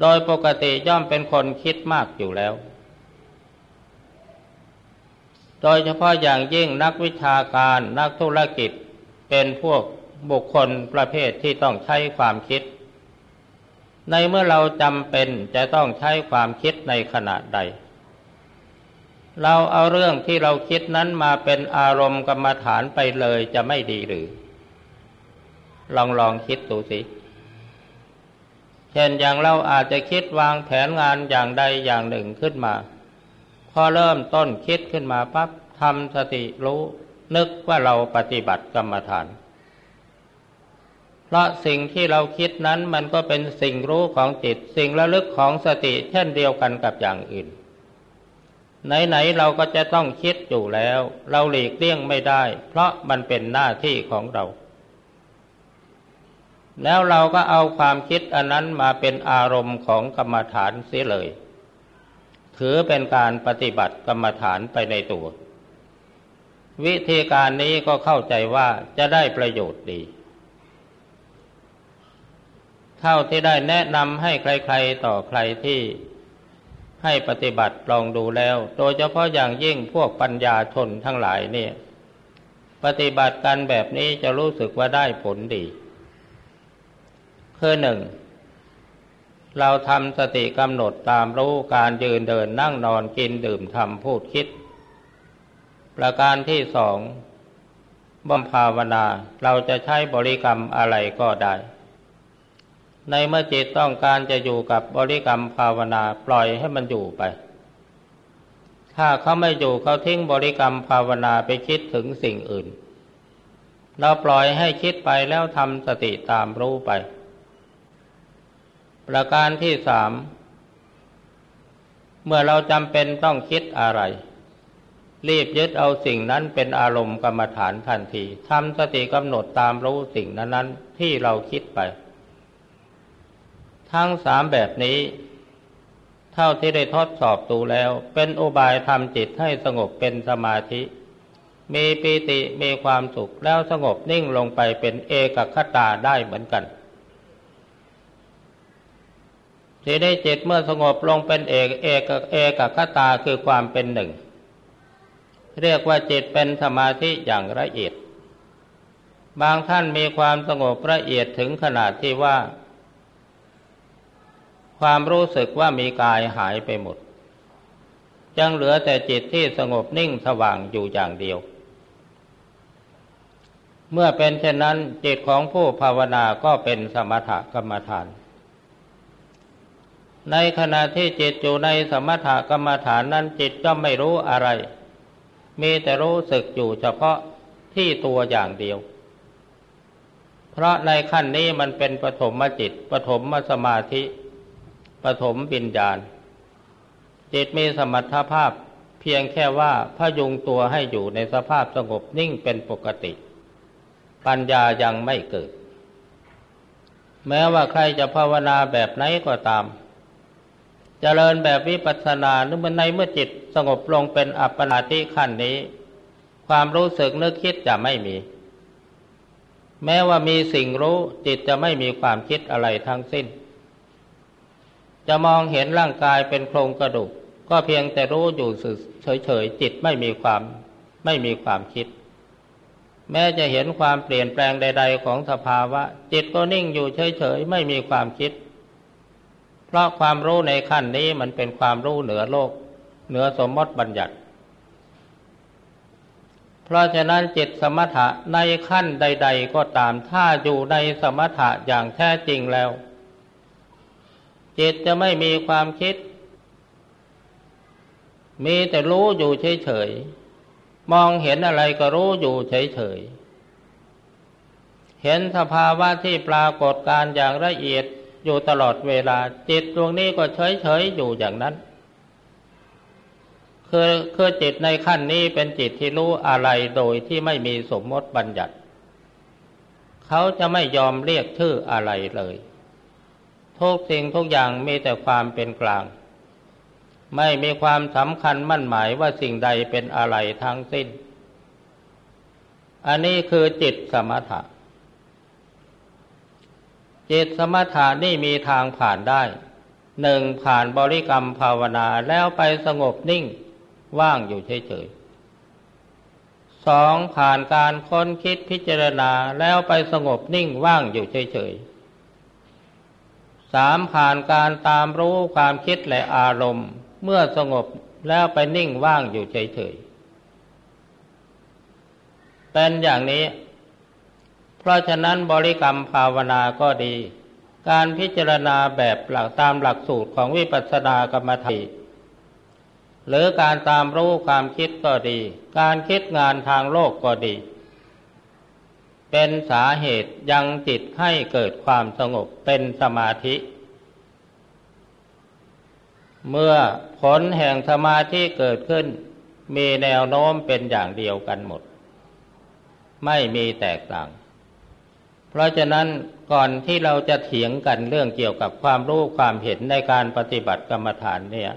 โดยปกติย่อมเป็นคนคิดมากอยู่แล้ว โดยเฉพาะอย่างยิ่งนักวิชาการนักธุรกิจเป็นพวก บุคคลประเภทที่ต้องใช้ความคิด ในเมื่อเราจำเป็นจะต้องใช้ความคิดในขณะใด เราเอาเรื่องที่เราคิดนั้นมาเป็นอารมณ์กรรมฐานไปเลยจะไม่ดีหรือ ลองลองคิดดูสิ เช่นอย่างเราอาจจะคิดวางแผนงานอย่างใดอย่างหนึ่งขึ้นมา พอเริ่มต้นคิดขึ้นมาปั๊บทำสติรู้นึกว่าเราปฏิบัติกรรมฐาน เพราะสิ่งที่เราคิดนั้นมันก็เป็นสิ่งรู้ของจิต สิ่งระลึกของสติเช่นเดียวกันกับอย่างอื่น ไหนๆเราก็จะต้องคิดอยู่แล้ว เราหลีกเลี่ยงไม่ได้ เพราะมันเป็นหน้าที่ของเรา แล้วเราก็เอาความคิดอันนั้นมาเป็นอารมณ์ของกรรมฐานเสียเลย ถือเป็นการปฏิบัติกรรมฐานไปในตัว วิธีการนี้ก็เข้าใจว่าจะได้ประโยชน์ดี เท่าที่ได้แนะนำให้ใครๆต่อใครที่ให้ปฏิบัติลองดูแล้ว โดยเฉพาะอย่างยิ่งพวกปัญญาชนทั้งหลายเนี่ย ปฏิบัติกันแบบนี้จะรู้สึกว่าได้ผลดีคือหนึ่งเราทำสติกำหนดตามรู้การยืนเดินนั่งนอนกินดื่มทำพูดคิด ประการที่สองบ่มภาวนาเราจะใช้บริกรรมอะไรก็ได้ ในเมื่อจิตต้องการจะอยู่กับบริกรรมภาวนาปล่อยให้มันอยู่ไป ถ้าเขาไม่อยู่เขาทิ้งบริกรรมภาวนาไปคิดถึงสิ่งอื่น เราปล่อยให้คิดไปแล้วทำสติตามรู้ไป ประการที่สามเมื่อเราจำเป็นต้องคิดอะไร รีบยึดเอาสิ่งนั้นเป็นอารมณ์กรรมฐานทันทีทำสติกำหนดตามรู้สิ่งนั้นๆที่เราคิดไป ทั้งสามแบบนี้ เท่าที่ได้ทดสอบดูแล้ว เป็นอุบายทำจิตให้สงบเป็นสมาธิ มีปีติมีความสุขแล้วสงบนิ่งลงไปเป็นเอกคตาได้เหมือนกันทีนี้จิตเมื่อสงบลงเป็นเอกเอกเอกคตาคือความเป็นหนึ่ง เรียกว่าจิตเป็นสมาธิอย่างละเอียด บางท่านมีความสงบละเอียดถึงขนาดที่ว่า ความรู้สึกว่ามีกายหายไปหมด ยังเหลือแต่จิตที่สงบนิ่งสว่างอยู่อย่างเดียว เมื่อเป็นเช่นนั้นจิตของผู้ภาวนาก็เป็นสมถกรรมฐาน ในขณะที่จิตอยู่ในสมถกรรมฐานนั้นจิตก็ไม่รู้อะไร มีแต่รู้สึกอยู่เฉพาะที่ตัวอย่างเดียวเพราะในขั้นนี้มันเป็นปฐมจิตปฐมสมาธิ ปฐมปิญญาณจิตมีสมรรถภาพเพียงแค่ว่าพยุงตัวให้อยู่ในสภาพสงบนิ่งเป็นปกติ ปัญญายังไม่เกิด แม้ว่าใครจะภาวนาแบบไหนก็ตามเจริญแบบวิปัสสนานึกมันในเมื่อจิตสงบลงเป็นอัปปนาติขั้นนี้ ความรู้สึกนึกคิดจะไม่มี แม้ว่ามีสิ่งรู้จิตจะไม่มีความคิดอะไรทั้งสิ้น จะมองเห็นร่างกายเป็นโครงกระดูก ก็เพียงแต่รู้อยู่เฉยๆจิตไม่มีความไม่มีความคิด แม้จะเห็นความเปลี่ยนแปลงใด ๆ ของสภาวะ จิตก็นิ่งอยู่เฉยๆไม่มีความคิด เพราะความรู้ในขั้นนี้มันเป็นความรู้เหนือโลก เหนือสมมติบัญญัติ เพราะฉะนั้นจิตสมถะในขั้นใด ๆ ก็ตามถ้าอยู่ในสมถะอย่างแท้จริงแล้ว จิตจะไม่มีความคิด มีแต่รู้อยู่เฉยๆ มองเห็นอะไรก็รู้อยู่เฉยๆ เห็นสภาวะที่ปรากฏการอย่างละเอียดอยู่ตลอดเวลา จิตดวงนี้ก็เฉยๆอยู่อย่างนั้น คือคือจิตในขั้นนี้เป็นจิตที่รู้อะไรโดยที่ไม่มีสมมติบัญญัติ เขาจะไม่ยอมเรียกชื่ออะไรเลย ทุกสิ่งทุกอย่างมีแต่ความเป็นกลาง ไม่มีความสำคัญมั่นหมายว่าสิ่งใดเป็นอะไรทั้งสิ้น อันนี้คือจิตสมถะ จิตสมถะนี่มีทางผ่านได้ หนึ่งผ่านบริกรรมภาวนาแล้วไปสงบนิ่งว่างอยู่เฉยๆสองผ่านการค้นคิดพิจารณาแล้วไปสงบนิ่งว่างอยู่เฉยๆ สามผ่านการตามรู้ความคิดและอารมณ์ เมื่อสงบแล้วไปนิ่งว่างอยู่เฉยๆเป็นอย่างนี้ เพราะฉะนั้นบริกรรมภาวนาก็ดี การพิจารณาแบบหลักตามหลักสูตรของวิปัสสนากรรมฐานหรือการตามรู้ความคิดก็ดี การคิดงานทางโลกก็ดี เป็นสาเหตุยังจิตให้เกิดความสงบเป็นสมาธิ เมื่อผลแห่งสมาธิเกิดขึ้น มีแนวโน้มเป็นอย่างเดียวกันหมด ไม่มีแตกต่าง เพราะฉะนั้นก่อนที่เราจะเถียงกันเรื่องเกี่ยวกับความรู้ความเห็นในการปฏิบัติกรรมฐานเนี่ย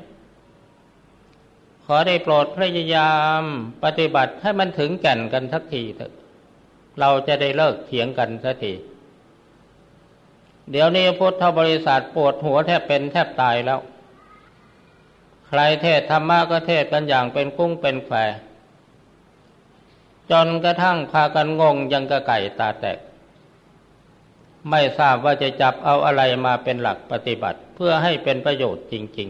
ขอได้โปรดพยายามปฏิบัติให้มันถึงแก่นกันสักทีเถอะ เราจะได้เลิกเถียงกันสักทีเดี๋ยวนี้พุทธบริษัทปวดหัวแทบเป็นแทบตายแล้ว ใครเทศธรรมะก็เทศกันอย่างเป็นกุ้งเป็นแฝจนกระทั่งพากันงงยังกระไก่ตาแตก ไม่ทราบว่าจะจับเอาอะไรมาเป็นหลักปฏิบัติ เพื่อให้เป็นประโยชน์จริง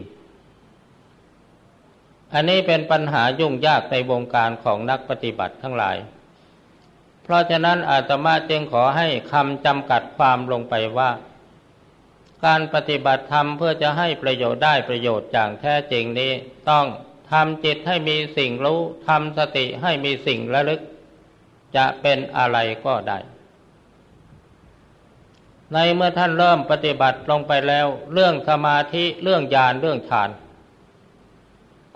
ๆ อันนี้เป็นปัญหายุ่งยากในวงการของนักปฏิบัติทั้งหลาย เพราะฉะนั้นอาตมาจึงขอให้คำจำกัดความลงไปว่า การปฏิบัติธรรมเพื่อจะให้ประโยชน์ได้ประโยชน์อย่างแท้จริงนี้ ต้องทำจิตให้มีสิ่งรู้ทำสติให้มีสิ่งระลึก จะเป็นอะไรก็ได้ในเมื่อท่านเริ่มปฏิบัติลงไปแล้ว เรื่องสมาธิเรื่องญาณเรื่องฌาน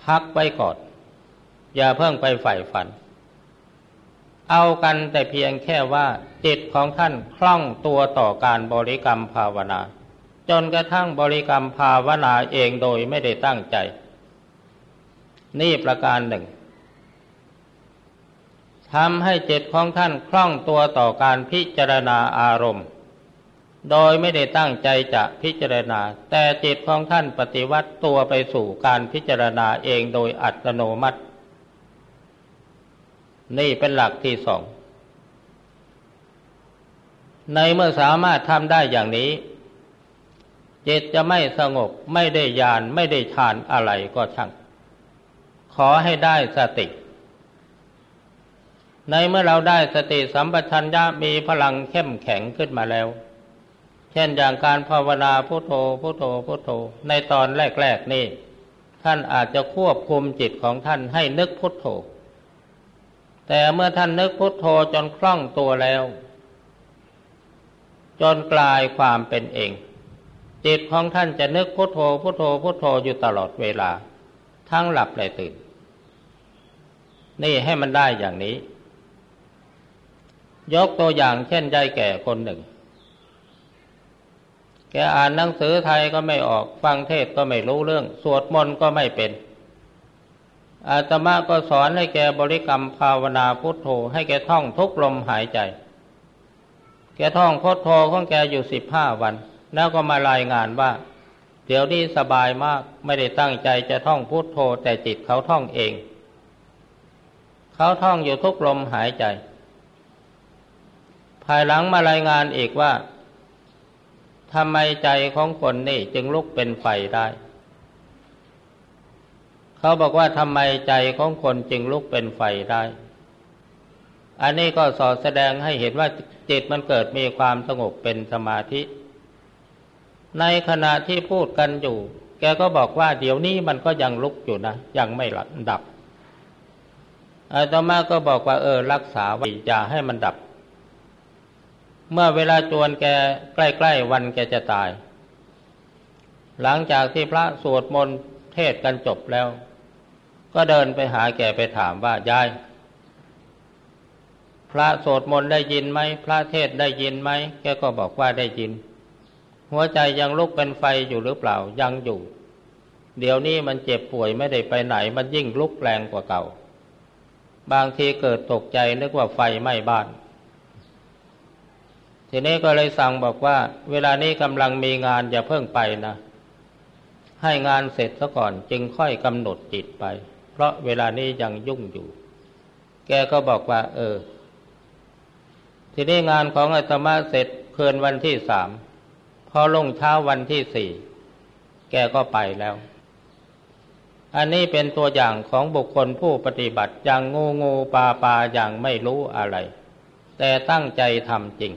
พักไว้ก่อน อย่าเพิ่งไปใฝ่ฝัน เอากันแต่เพียงแค่ว่า จิตของท่านคล่องตัวต่อการบริกรรมภาวนา จนกระทั่งบริกรรมภาวนาเองโดยไม่ได้ตั้งใจ นี่ประการหนึ่งทำให้จิตของท่านคล่องตัวต่อการพิจารณาอารมณ์ โดยไม่ได้ตั้งใจจะพิจารณา แต่จิตของท่านปฏิวัติตัวไปสู่การพิจารณาเองโดยอัตโนมัติ นี่เป็นหลักที่สอง ในเมื่อสามารถทำได้อย่างนี้ จิตจะไม่สงบไม่ได้ยานไม่ได้ฌานอะไรก็ช่าง ขอให้ได้สติ ในเมื่อเราได้สติสัมปชัญญะมีพลังเข้มแข็งขึ้นมาแล้ว เช่นอย่างการภาวนาพุโทโธพุโทโธพุโทโธ ในตอนแรก ๆ นี่ ท่านอาจจะควบคุมจิตของท่านให้นึกพุทโธ แต่เมื่อท่านนึกพุทโธจนคล่องตัวแล้ว จนกลายความเป็นเอง จิตของท่านจะนึกพุทโธพุทโธพุทโธอยู่ตลอดเวลา ทั้งหลับและตื่น นี่ให้มันได้อย่างนี้ ยกตัวอย่างเช่นยายแก่คนหนึ่ง แกอ่านหนังสือไทยก็ไม่ออก ฟังเทศก็ไม่รู้เรื่อง สวดมนต์ก็ไม่เป็น อาตมาก็สอนให้แกบริกรรมภาวนาพุทโธให้แกท่องทุกลมหายใจ แกท่องพุทโธของแกอยู่สิบห้าวัน แล้วก็มารายงานว่า เดี๋ยวนี้สบายมากไม่ได้ตั้งใจจะท่องพุทโธแต่จิตเขาท่องเอง เขาท่องอยู่ทุกลมหายใจ ภายหลังมารายงานอีกว่าทำไมใจของคนนี่จึงลุกเป็นไฟได้ เขาบอกว่าทำไมใจของคนจึงลุกเป็นไฟได้ อันนี้ก็สอดแสดงให้เห็นว่าจิตมันเกิดมีความสงบเป็นสมาธิ ในขณะที่พูดกันอยู่ แกก็บอกว่าเดี๋ยวนี้มันก็ยังลุกอยู่นะ ยังไม่หลับดับอาตมาก็บอกว่าเออรักษาไว้อย่าให้มันดับ เมื่อเวลาจวนแกใกล้ๆวันแกจะตาย หลังจากที่พระสวดมนต์เทศกันจบแล้ว ก็เดินไปหาแกไปถามว่ายาย พระสวดมนต์ได้ยินไหมพระเทศได้ยินไหมแกก็บอกว่าได้ยิน หัวใจยังลุกเป็นไฟอยู่หรือเปล่ายังอยู่ เดี๋ยวนี้มันเจ็บป่วยไม่ได้ไปไหน มันยิ่งลุกแรงกว่าเก่า บางทีเกิดตกใจนึกว่าไฟไหม้บ้านทีนี้ก็เลยสั่งบอกว่า เวลานี้กำลังมีงานอย่าเพิ่งไปนะ ให้งานเสร็จซะก่อนจึงค่อยกำหนดจิตไป ราะเวลานี้ยังยุ่งอยู่ แกก็บอกว่า เออ ทีนี้งานของอาตมาเสร็จคืนวันที่สามพอลงเช้าวันที่สี่แกก็ไปแล้ว อันนี้เป็นตัวอย่างของบุคคลผู้ปฏิบัติอย่างงูงูปลาปลาอย่างไม่รู้อะไร แต่ตั้งใจทำจริง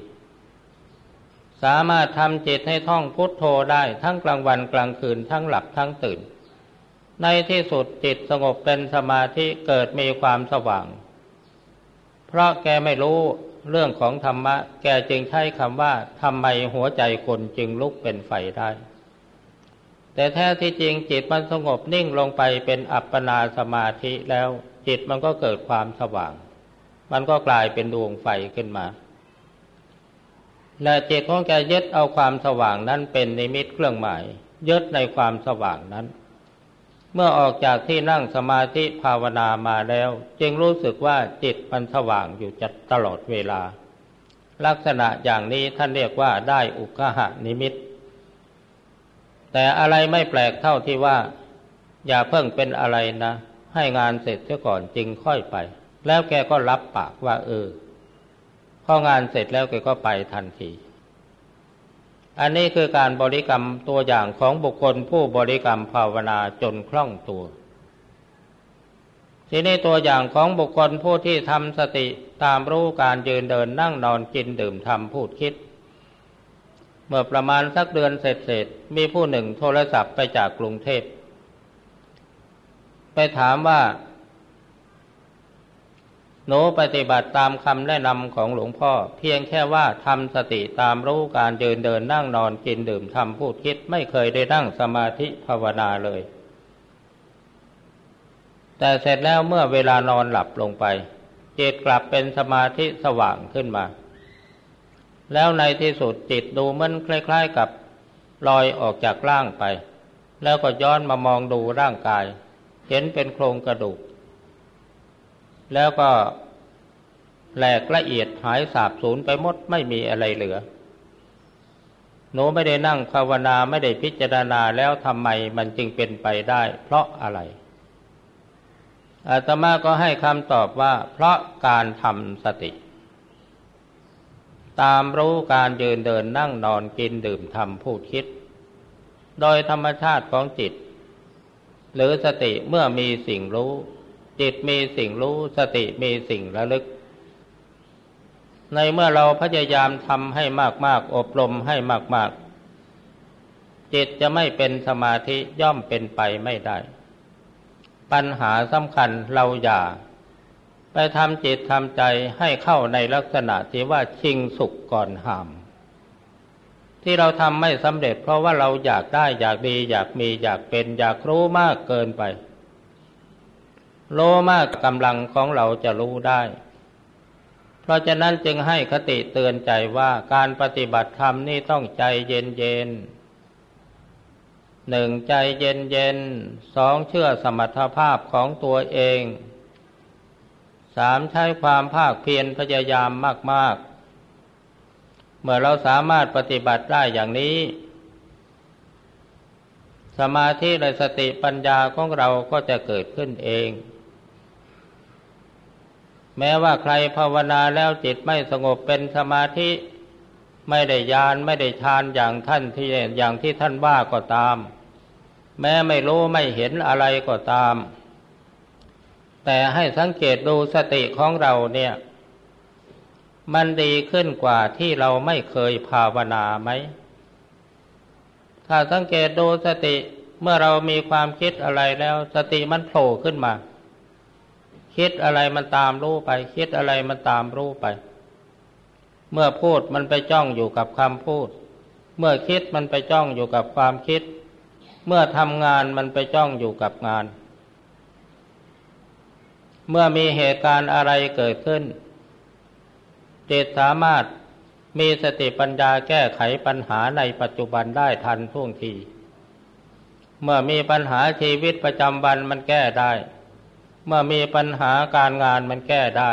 สามารถทำจิตให้ท่องพุทโธได้ทั้งกลางวันกลางคืนทั้งหลับทั้งตื่น ในที่สุดจิตสงบเป็นสมาธิเกิดมีความสว่าง เพราะแกไม่รู้เรื่องของธรรมะ แกจึงใช้คำว่าทำไมหัวใจคนจึงลุกเป็นไฟได้ แต่แท้ที่จริงจิตมันสงบนิ่งลงไปเป็นอัปปนาสมาธิแล้ว จิตมันก็เกิดความสว่าง มันก็กลายเป็นดวงไฟขึ้นมา และจิตของแกยึดเอาความสว่างนั้นเป็นนิมิตเครื่องหมายยึดในความสว่างนั้น เมื่อออกจากที่นั่งสมาธิภาวนามาแล้ว จึงรู้สึกว่าจิตมันสว่างอยู่จัดตลอดเวลา ลักษณะอย่างนี้ท่านเรียกว่าได้อุกหะนิมิต แต่อะไรไม่แปลกเท่าที่ว่า อย่าเพิ่งเป็นอะไรนะ ให้งานเสร็จเสียก่อนจึงค่อยไป แล้วแกก็รับปากว่าเออพองานเสร็จแล้วแกก็ไปทันที อันนี้คือการบริกรรมตัวอย่างของบุคคลผู้บริกรรมภาวนาจนคล่องตัว ทีนี้ตัวอย่างของบุคคลผู้ที่ทำสติตามรู้การยืนเดินนั่งนอนกินดื่มทำพูดคิด เมื่อประมาณสักเดือนเสร็จๆมีผู้หนึ่งโทรศัพท์ไปจากกรุงเทพ ไปถามว่า หนูปฏิบัติตามคำแนะนำของหลวงพ่อ เพียงแค่ว่าทำสติตามรู้การเดินเดินนั่งนอนกินดื่มทำพูดคิดไม่เคยได้นั่งสมาธิภาวนาเลย แต่เสร็จแล้วเมื่อเวลานอนหลับลงไปจิตกลับเป็นสมาธิสว่างขึ้นมา แล้วในที่สุดจิตดูมันคล้าย ๆกับลอยออกจากร่างไป แล้วก็ย้อนมามองดูร่างกาย เห็นเป็นโครงกระดูก แล้วก็แหลกละเอียดหายสาบสูญไปหมดไม่มีอะไรเหลือ หนูไม่ได้นั่งภาวนาไม่ได้พิจารณาแล้วทำไมมันจึงเป็นไปได้ เพราะอะไร อาตมาก็ให้คำตอบว่า เพราะการทำสติ ตามรู้การยืนเดินนั่งนอนกินดื่มทำพูดคิด โดยธรรมชาติของจิต หรือสติเมื่อมีสิ่งรู้ จิตมีสิ่งรู้สติมีสิ่งระลึก ในเมื่อเราพยายามทำให้มาก ๆ อบรมให้มาก ๆ จิตจะไม่เป็นสมาธิย่อมเป็นไปไม่ได้ ปัญหาสำคัญเราอย่า ไปทำจิตทำใจให้เข้าในลักษณะที่ว่าชิงสุขก่อนหามที่เราทำไม่สำเร็จเพราะว่าเราอยากได้อยากดี อยากมีอยากเป็นอยากรู้มากเกินไป โลมากกำลังของเราจะรู้ได้ เพราะฉะนั้นจึงให้คติเตือนใจว่าการปฏิบัติธรรมนี่ต้องใจเย็นเย็นหนึ่งใจเย็นเย็นสองเชื่อสมรรถภาพของตัวเองสามใช้ความภาคเพียรพยายามมาก ๆ เมื่อเราสามารถปฏิบัติได้อย่างนี้ สมาธิและสติปัญญาของเราก็จะเกิดขึ้นเอง แม้ว่าใครภาวนาแล้วจิตไม่สงบเป็นสมาธิ ไม่ได้ยานไม่ได้ฌานอย่างท่านที่อย่างที่ท่านว่าก็ตาม แม้ไม่รู้ไม่เห็นอะไรก็ตาม แต่ให้สังเกตดูสติของเราเนี่ย มันดีขึ้นกว่าที่เราไม่เคยภาวนาไหม ถ้าสังเกตดูสติเมื่อเรามีความคิดอะไรแล้ว สติมันโผล่ขึ้นมา คิดอะไรมันตามรู้ไป คิดอะไรมันตามรู้ไป เมื่อพูดมันไปจ้องอยู่กับคำพูด เมื่อคิดมันไปจ้องอยู่กับความคิด เมื่อทำงานมันไปจ้องอยู่กับงาน เมื่อมีเหตุการณ์อะไรเกิดขึ้นจิตสามารถมีสติปัญญาแก้ไขปัญหาในปัจจุบันได้ทันท่วงที เมื่อมีปัญหาชีวิตประจำวันมันแก้ได้ เมื่อมีปัญหาการงานมันแก้ได้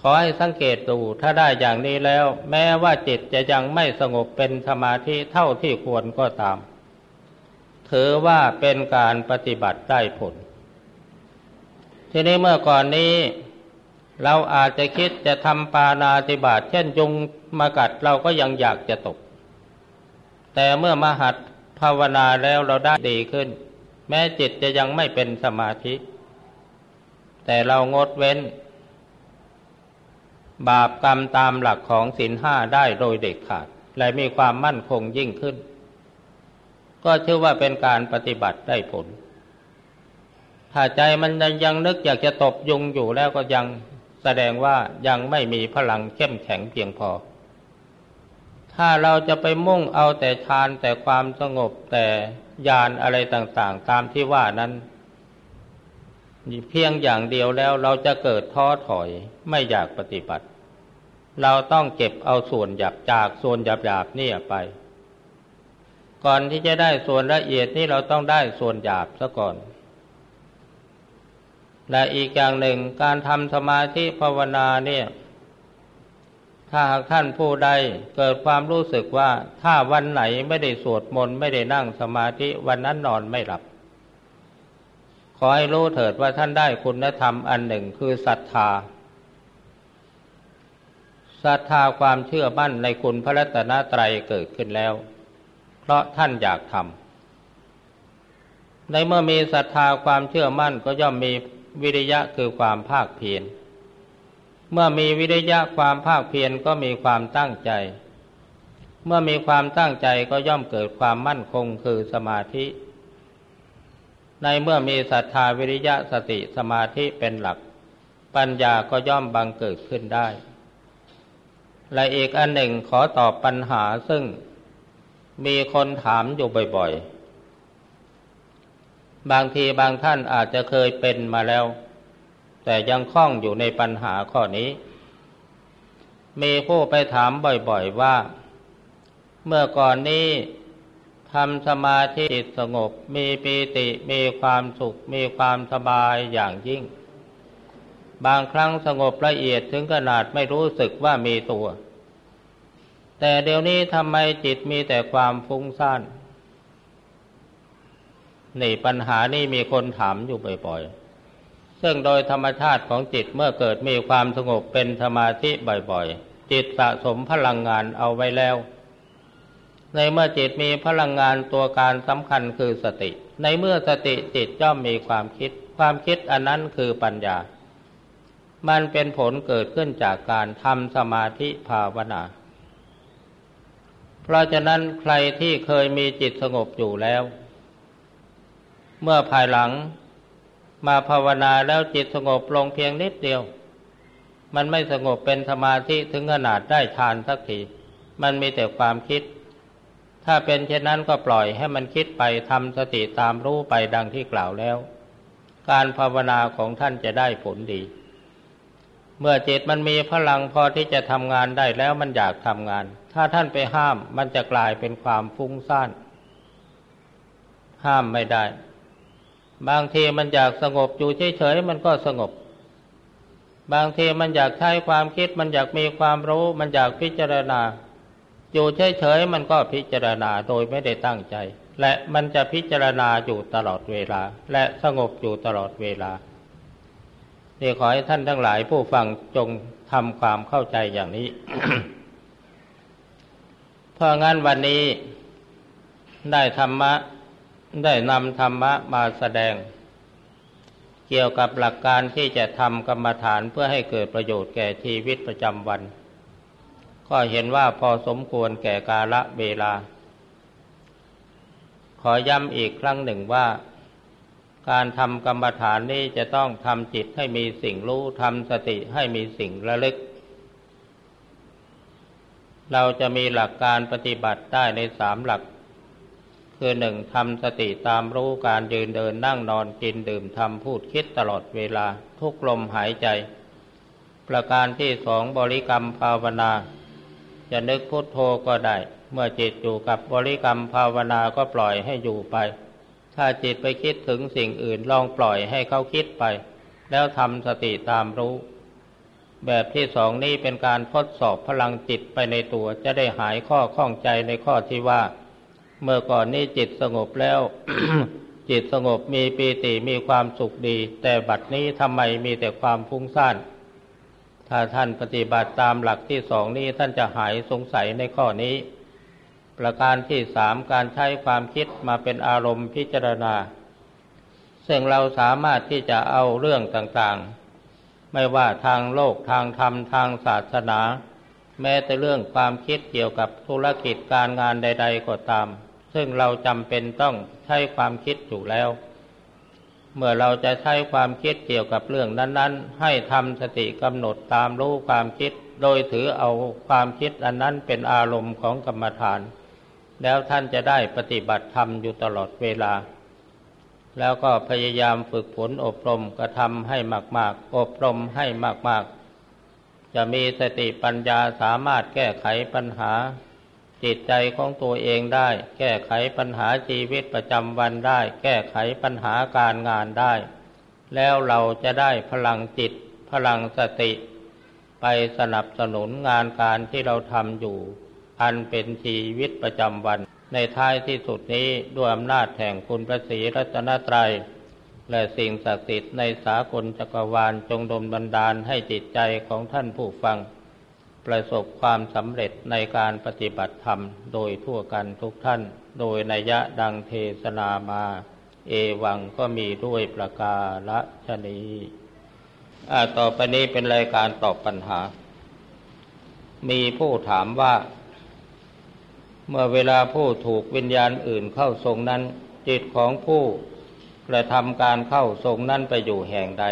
ขอให้สังเกตดูถ้าได้อย่างนี้แล้ว แม้ว่าจิตจะยังไม่สงบเป็นสมาธิเท่าที่ควรก็ตาม ถือว่าเป็นการปฏิบัติได้ผล ทีนี้เมื่อก่อนนี้ เราอาจจะคิดจะทำปานาติบาตเช่นยุงมากัดเราก็ยังอยากจะตก แต่เมื่อมาหัดภาวนาแล้วเราได้ดีขึ้น แม้จิตจะยังไม่เป็นสมาธิ แต่เรางดเว้น บาปกรรมตามหลักของศีลห้าได้โดยเด็ดขาด และมีความมั่นคงยิ่งขึ้น ก็ชื่อว่าเป็นการปฏิบัติได้ผล ถ้าใจมันยังนึกอยากจะตบยุงอยู่แล้วก็ยังแสดงว่ายังไม่มีพลังเข้มแข็งเพียงพอ ถ้าเราจะไปมุ่งเอาแต่ฌานแต่ความสงบแต่ ญาณอะไรต่างๆ ตามที่ว่านั้นเพียงอย่างเดียวแล้วเราจะเกิดท้อถอยไม่อยากปฏิบัติ เราต้องเก็บเอาส่วนหยาบจากส่วนหยาบหยาบนี่ไป ก่อนที่จะได้ส่วนละเอียดนี่เราต้องได้ส่วนหยาบซะก่อน และอีกอย่างหนึ่งการทำสมาธิภาวนาเนี่ย ถ้าหากท่านผู้ใดเกิดความรู้สึกว่าถ้าวันไหนไม่ได้สวดมนต์ไม่ได้นั่งสมาธิวันนั้นนอนไม่หลับ ขอให้รู้เถิดว่าท่านได้คุณธรรมอันหนึ่งคือศรัทธาศรัทธาความเชื่อมั่นในคุณพระรัตนตรัยเกิดขึ้นแล้ว เพราะท่านอยากทำในเมื่อมีศรัทธาความเชื่อมั่นก็ย่อมมีวิริยะคือความภาคเพียร เมื่อมีวิริยะความภาคเพียรก็มีความตั้งใจ เมื่อมีความตั้งใจก็ย่อมเกิดความมั่นคงคือสมาธิ ในเมื่อมีศรัทธาวิริยะสติสมาธิเป็นหลัก ปัญญาก็ย่อมบังเกิดขึ้นได้ และอีกอันหนึ่งขอตอบปัญหาซึ่งมีคนถามอยู่บ่อยๆ บางทีบางท่านอาจจะเคยเป็นมาแล้ว แต่ยังคล้องอยู่ในปัญหาข้อนี้ มีผู้ไปถามบ่อยๆว่า เมื่อก่อนนี้ทำสมาธิจิตสงบ มีปีติมีความสุข มีความสบายอย่างยิ่ง บางครั้งสงบละเอียดถึงขนาดไม่รู้สึกว่ามีตัว แต่เดี๋ยวนี้ทำไมจิตมีแต่ความฟุ้งซ่านนี่ปัญหานี่มีคนถามอยู่บ่อยๆ ซึ่งโดยธรรมชาติของจิตเมื่อเกิดมีความสงบเป็นสมาธิบ่อยๆ จิตสะสมพลังงานเอาไว้แล้ว ในเมื่อจิตมีพลังงานตัวการสำคัญคือสติ ในเมื่อสติจิตย่อมมีความคิด ความคิดอันนั้นคือปัญญา มันเป็นผลเกิดขึ้นจากการทำสมาธิภาวนา เพราะฉะนั้นใครที่เคยมีจิตสงบอยู่แล้ว เมื่อภายหลัง มาภาวนาแล้วจิตสงบลงเพียงนิดเดียว มันไม่สงบเป็นสมาธิถึงขนาดได้ฌานสักทีมันมีแต่ความคิด ถ้าเป็นเช่นนั้นก็ปล่อยให้มันคิดไปทำสติตามรู้ไปดังที่กล่าวแล้ว การภาวนาของท่านจะได้ผลดี เมื่อจิตมันมีพลังพอที่จะทำงานได้แล้วมันอยากทำงาน ถ้าท่านไปห้ามมันจะกลายเป็นความฟุ้งซ่าน ห้ามไม่ได้ บางทีมันอยากสงบอยู่เฉยๆมันก็สงบ บางทีมันอยากใช้ความคิด มันอยากมีความรู้ มันอยากพิจารณา อยู่เฉยๆมันก็พิจารณาโดยไม่ได้ตั้งใจ และมันจะพิจารณาอยู่ตลอดเวลา และสงบอยู่ตลอดเวลานี่ขอให้ท่านทั้งหลายผู้ฟังจงทำความเข้าใจอย่างนี้ เพราะงั้นวันนี้ได้ธรรมะ ได้นำธรรมะมาแสดง เกี่ยวกับหลักการที่จะทำกรรมฐานเพื่อให้เกิดประโยชน์แก่ชีวิตประจำวัน ก็เห็นว่าพอสมควรแก่กาละเวลา ขอย้ำอีกครั้งหนึ่งว่า การทำกรรมฐานนี้จะต้องทำจิตให้มีสิ่งรู้ทำสติให้มีสิ่งระลึก เราจะมีหลักการปฏิบัติได้ในสามหลัก คือหนึ่งทำสติตามรู้การยืนเดินนั่งนอนกินดื่มทำพูดคิดตลอดเวลาทุกลมหายใจ ประการที่สองบริกรรมภาวนา จะนึกพุทโธก็ได้ เมื่อจิตอยู่กับบริกรรมภาวนาก็ปล่อยให้อยู่ไป ถ้าจิตไปคิดถึงสิ่งอื่นลองปล่อยให้เขาคิดไป แล้วทำสติตามรู้ แบบที่สองนี้เป็นการทดสอบพลังจิตไปในตัวจะได้หายข้อข้องใจในข้อที่ว่า เมื่อก่อนนี้จิตสงบแล้ว จิตสงบมีปีติมีความสุขดี แต่บัดนี้ทำไมมีแต่ความฟุ้งซ่าน ถ้าท่านปฏิบัติตามหลักที่สองนี้ท่านจะหายสงสัยในข้อนี้ ประการที่สามการใช้ความคิดมาเป็นอารมณ์พิจารณา ซึ่งเราสามารถที่จะเอาเรื่องต่างๆ ไม่ว่าทางโลกทางธรรมทางศาสนา แม้แต่เรื่องความคิดเกี่ยวกับธุรกิจการงานใด ๆ ก็ตาม ซึ่งเราจำเป็นต้องใช้ความคิดอยู่แล้ว เมื่อเราจะใช้ความคิดเกี่ยวกับเรื่องนั้น ๆ ให้ทำสติกำหนดตามรู้ความคิด โดยถือเอาความคิดอันนั้นเป็นอารมณ์ของกรรมฐาน แล้วท่านจะได้ปฏิบัติธรรมอยู่ตลอดเวลา แล้วก็พยายามฝึกฝนอบรมกระทำให้มาก ๆ อบรมให้มาก ๆ จะมีสติปัญญาสามารถแก้ไขปัญหา จิตใจของตัวเองได้ แก้ไขปัญหาชีวิตประจำวันได้ แก้ไขปัญหาการงานได้ แล้วเราจะได้พลังจิต พลังสติ ไปสนับสนุนงานการที่เราทำอยู่ อันเป็นชีวิตประจำวัน ในท้ายที่สุดนี้ด้วยอำนาจแห่งคุณพระศรีรัตนตรัยและสิ่งศักดิ์สิทธิ์ในสากลจักรวาลจงดลบันดาลให้จิตใจของท่านผู้ฟัง ประสบความสำเร็จในการปฏิบัติธรรมโดยทั่วกันทุกท่าน โดยนัยะดังเทศนามา เอวังก็มีด้วยประกาละชนีต่อไปนี้เป็นรายการตอบปัญหา มีผู้ถามว่า เมื่อเวลาผู้ถูกวิญญาณอื่นเข้าทรงนั้น จิตของผู้กระทำการเข้าทรงนั้นไปอยู่แห่งใด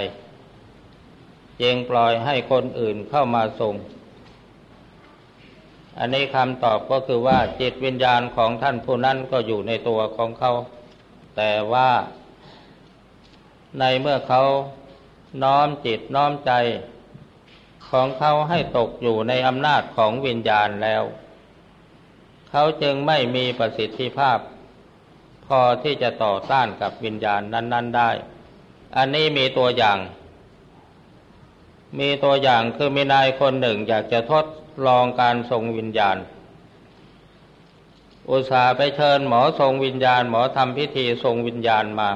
เจงปล่อยให้คนอื่นเข้ามาทรง อันนี้คำตอบก็คือว่าจิตวิญญาณของท่านผู้นั้นก็อยู่ในตัวของเขา แต่ว่า ในเมื่อเขาน้อมจิตน้อมใจ ของเขาให้ตกอยู่ในอำนาจของวิญญาณแล้ว เขาจึงไม่มีประสิทธิภาพ พอที่จะต่อต้านกับวิญญาณนั้น ๆ ได้ อันนี้มีตัวอย่าง มีตัวอย่างคือมีนายคนหนึ่งอยากจะทด ลองการทรงวิญญาณ อุตส่าห์ไปเชิญหมอทรงวิญญาณ หมอทำพิธีทรงวิญญาณมา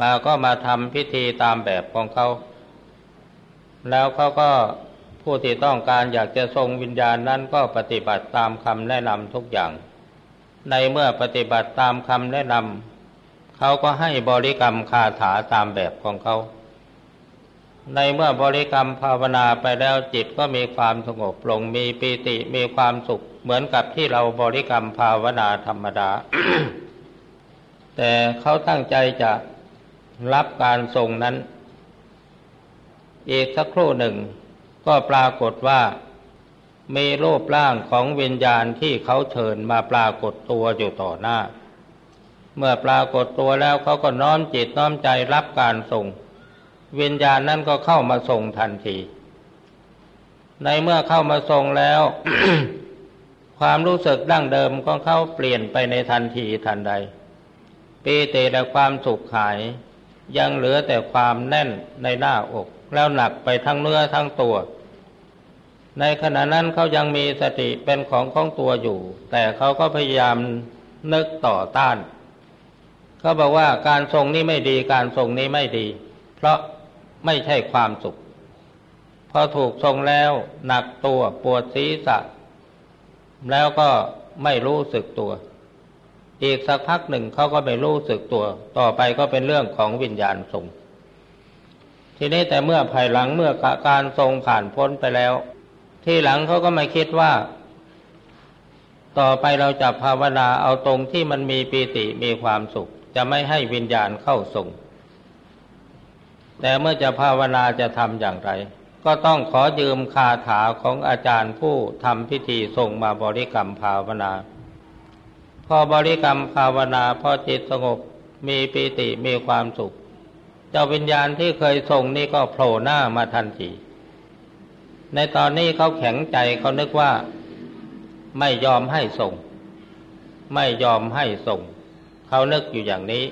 มาก็มาทำพิธีตามแบบของเขา แล้วเขาก็ผู้ที่ต้องการอยากจะทรงวิญญาณนั้นก็ปฏิบัติตามคำแนะนำทุกอย่าง ในเมื่อปฏิบัติตามคำแนะนำเขาก็ให้บริกรรมคาถาตามแบบของเขา ในเมื่อบริกรรมภาวนาไปแล้วจิตก็มีความสงบลงมีปีติมีความสุข เหมือนกับที่เราบริกรรมภาวนาธรรมดา แต่เขาตั้งใจจะรับการทรงนั้น อีกสักครู่หนึ่ง ก็ปรากฏว่ามีรูปร่างของวิญญาณที่เขาเชิญมาปรากฏตัวอยู่ต่อหน้า เมื่อปรากฏตัวแล้วเขาก็น้อมจิตน้อมใจรับการทรง วิญญาณนั้นก็เข้ามาทรงทันที ในเมื่อเข้ามาทรงแล้ว ความรู้สึกดั้งเดิมของเขาเปลี่ยนไปในทันทีทันใดปีติและความสุขหาย ยังเหลือแต่ความแน่นในหน้าอก แล้วหนักไปทั้งเนื้อทั้งตัว ในขณะนั้นเขายังมีสติเป็นของของตัวอยู่ แต่เขาก็พยายามนึกต่อต้านเขาบอกว่าการทรงนี้ไม่ดีการทรงนี้ไม่ดี เพราะ ไม่ใช่ความสุข พอถูกทรงแล้วหนักตัวปวดศีรษะ แล้วก็ไม่รู้สึกตัว อีกสักพักหนึ่งเขาก็ไม่รู้สึกตัว ต่อไปก็เป็นเรื่องของวิญญาณทรง ทีนี้แต่เมื่อภายหลังเมื่อการทรงผ่านพ้นไปแล้ว ที่หลังเขาก็ไม่คิดว่า ต่อไปเราจะภาวนาเอาตรงที่มันมีปีติมีความสุข จะไม่ให้วิญญาณเข้าทรง แต่เมื่อจะภาวนาจะทำอย่างไร ก็ต้องขอยืมคาถาของอาจารย์ผู้ทำพิธีทรงมาบริกรรมภาวนา พอบริกรรมภาวนาพอจิตสงบมีปีติมีความสุข เจ้าวิญญาณที่เคยทรงนี่ก็โผล่หน้ามาทันทีในตอนนี้เขาแข็งใจเขานึกว่า ไม่ยอมให้ส่ง ไม่ยอมให้ส่ง เขานึกอยู่อย่างนี้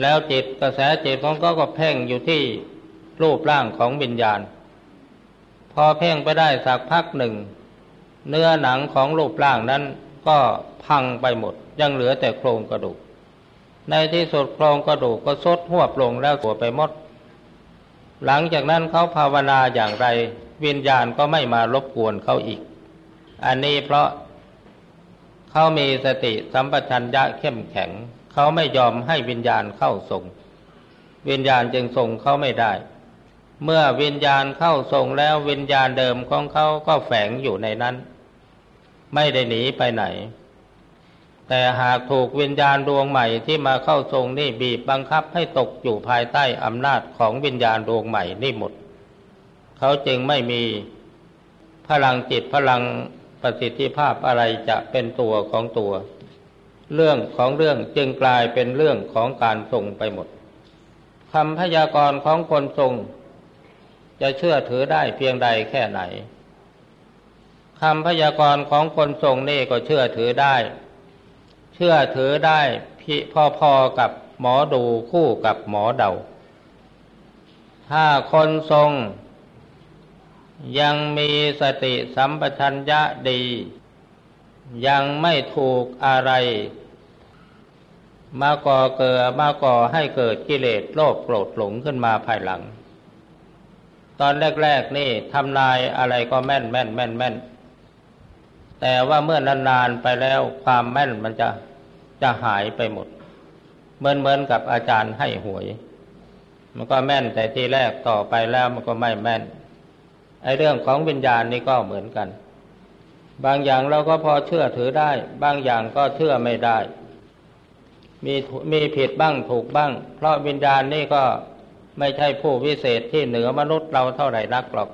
แล้วจิตกระแสจิตของเขาก็เพ่งอยู่ที่รูปร่างของวิญญาณ พอเพ่งไปได้สักพักหนึ่ง เนื้อหนังของรูปร่างนั้นก็พังไปหมด ยังเหลือแต่โครงกระดูก ในที่สุดโครงกระดูกก็ซดหัวปลงแล้วตัวไปหมด หลังจากนั้นเขาภาวนาอย่างไร วิญญาณก็ไม่มารบกวนเขาอีก อันนี้เพราะเขามีสติสัมปชัญญะเข้มแข็ง เขาไม่ยอมให้วิญญาณเข้าทรง วิญญาณจึงทรงเขาไม่ได้ เมื่อวิญญาณเข้าทรงแล้ววิญญาณเดิมของเขาก็แฝงอยู่ในนั้น ไม่ได้หนีไปไหน แต่หากถูกวิญญาณดวงใหม่ที่มาเข้าทรงนี่บีบบังคับให้ตกอยู่ภายใต้อำนาจของวิญญาณดวงใหม่นี่หมด เขาจึงไม่มีพลังจิตพลังประสิทธิภาพอะไรจะเป็นตัวของตัว เรื่องของเรื่องจึงกลายเป็นเรื่องของการทรงไปหมดคำพยากรณ์ของคนทรง จะเชื่อถือได้เพียงใดแค่ไหนคำพยากรณ์ของคนทรงนี่ก็เชื่อถือได้ เชื่อถือได้พอๆกับหมอดูคู่กับหมอเดา ถ้าคนทรงยังมีสติสัมปชัญญะดี ยังไม่ถูกอะไร มาก่อเกิดมาก่อให้เกิดกิเลสโลภโกรธหลงขึ้นมาภายหลัง ตอนแรก ๆ นี่ทำนายอะไรก็แม่นแม่นแม่นแม่นแต่ว่าเมื่อนานๆไปแล้วความแม่นมันจะจะหายไปหมด เหมือนเหมือนกับอาจารย์ให้หวย มันก็แม่นแต่ทีแรกต่อไปแล้วมันก็ไม่แม่นไอเรื่องของวิญญาณนี่ก็เหมือนกัน บางอย่างเราก็พอเชื่อถือได้ บางอย่างก็เชื่อไม่ได้ มีมีผิดบ้างถูกบ้าง เพราะวิญญาณนี่ก็ไม่ใช่ผู้วิเศษที่เหนือมนุษย์เราเท่าไหร่นักหรอก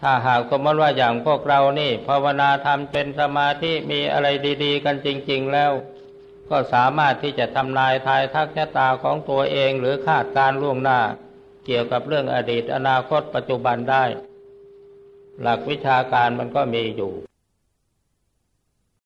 ถ้าหากสมมติว่าอย่างพวกเรานี่ภาวนาทำเป็นสมาธิมีอะไรดี ๆ กันจริง ๆ แล้ว ก็สามารถที่จะทำนายทายทักชะตาของตัวเองหรือคาดการล่วงหน้า เกี่ยวกับเรื่องอดีตอนาคตปัจจุบันได้ หลักวิชาการมันก็มีอยู่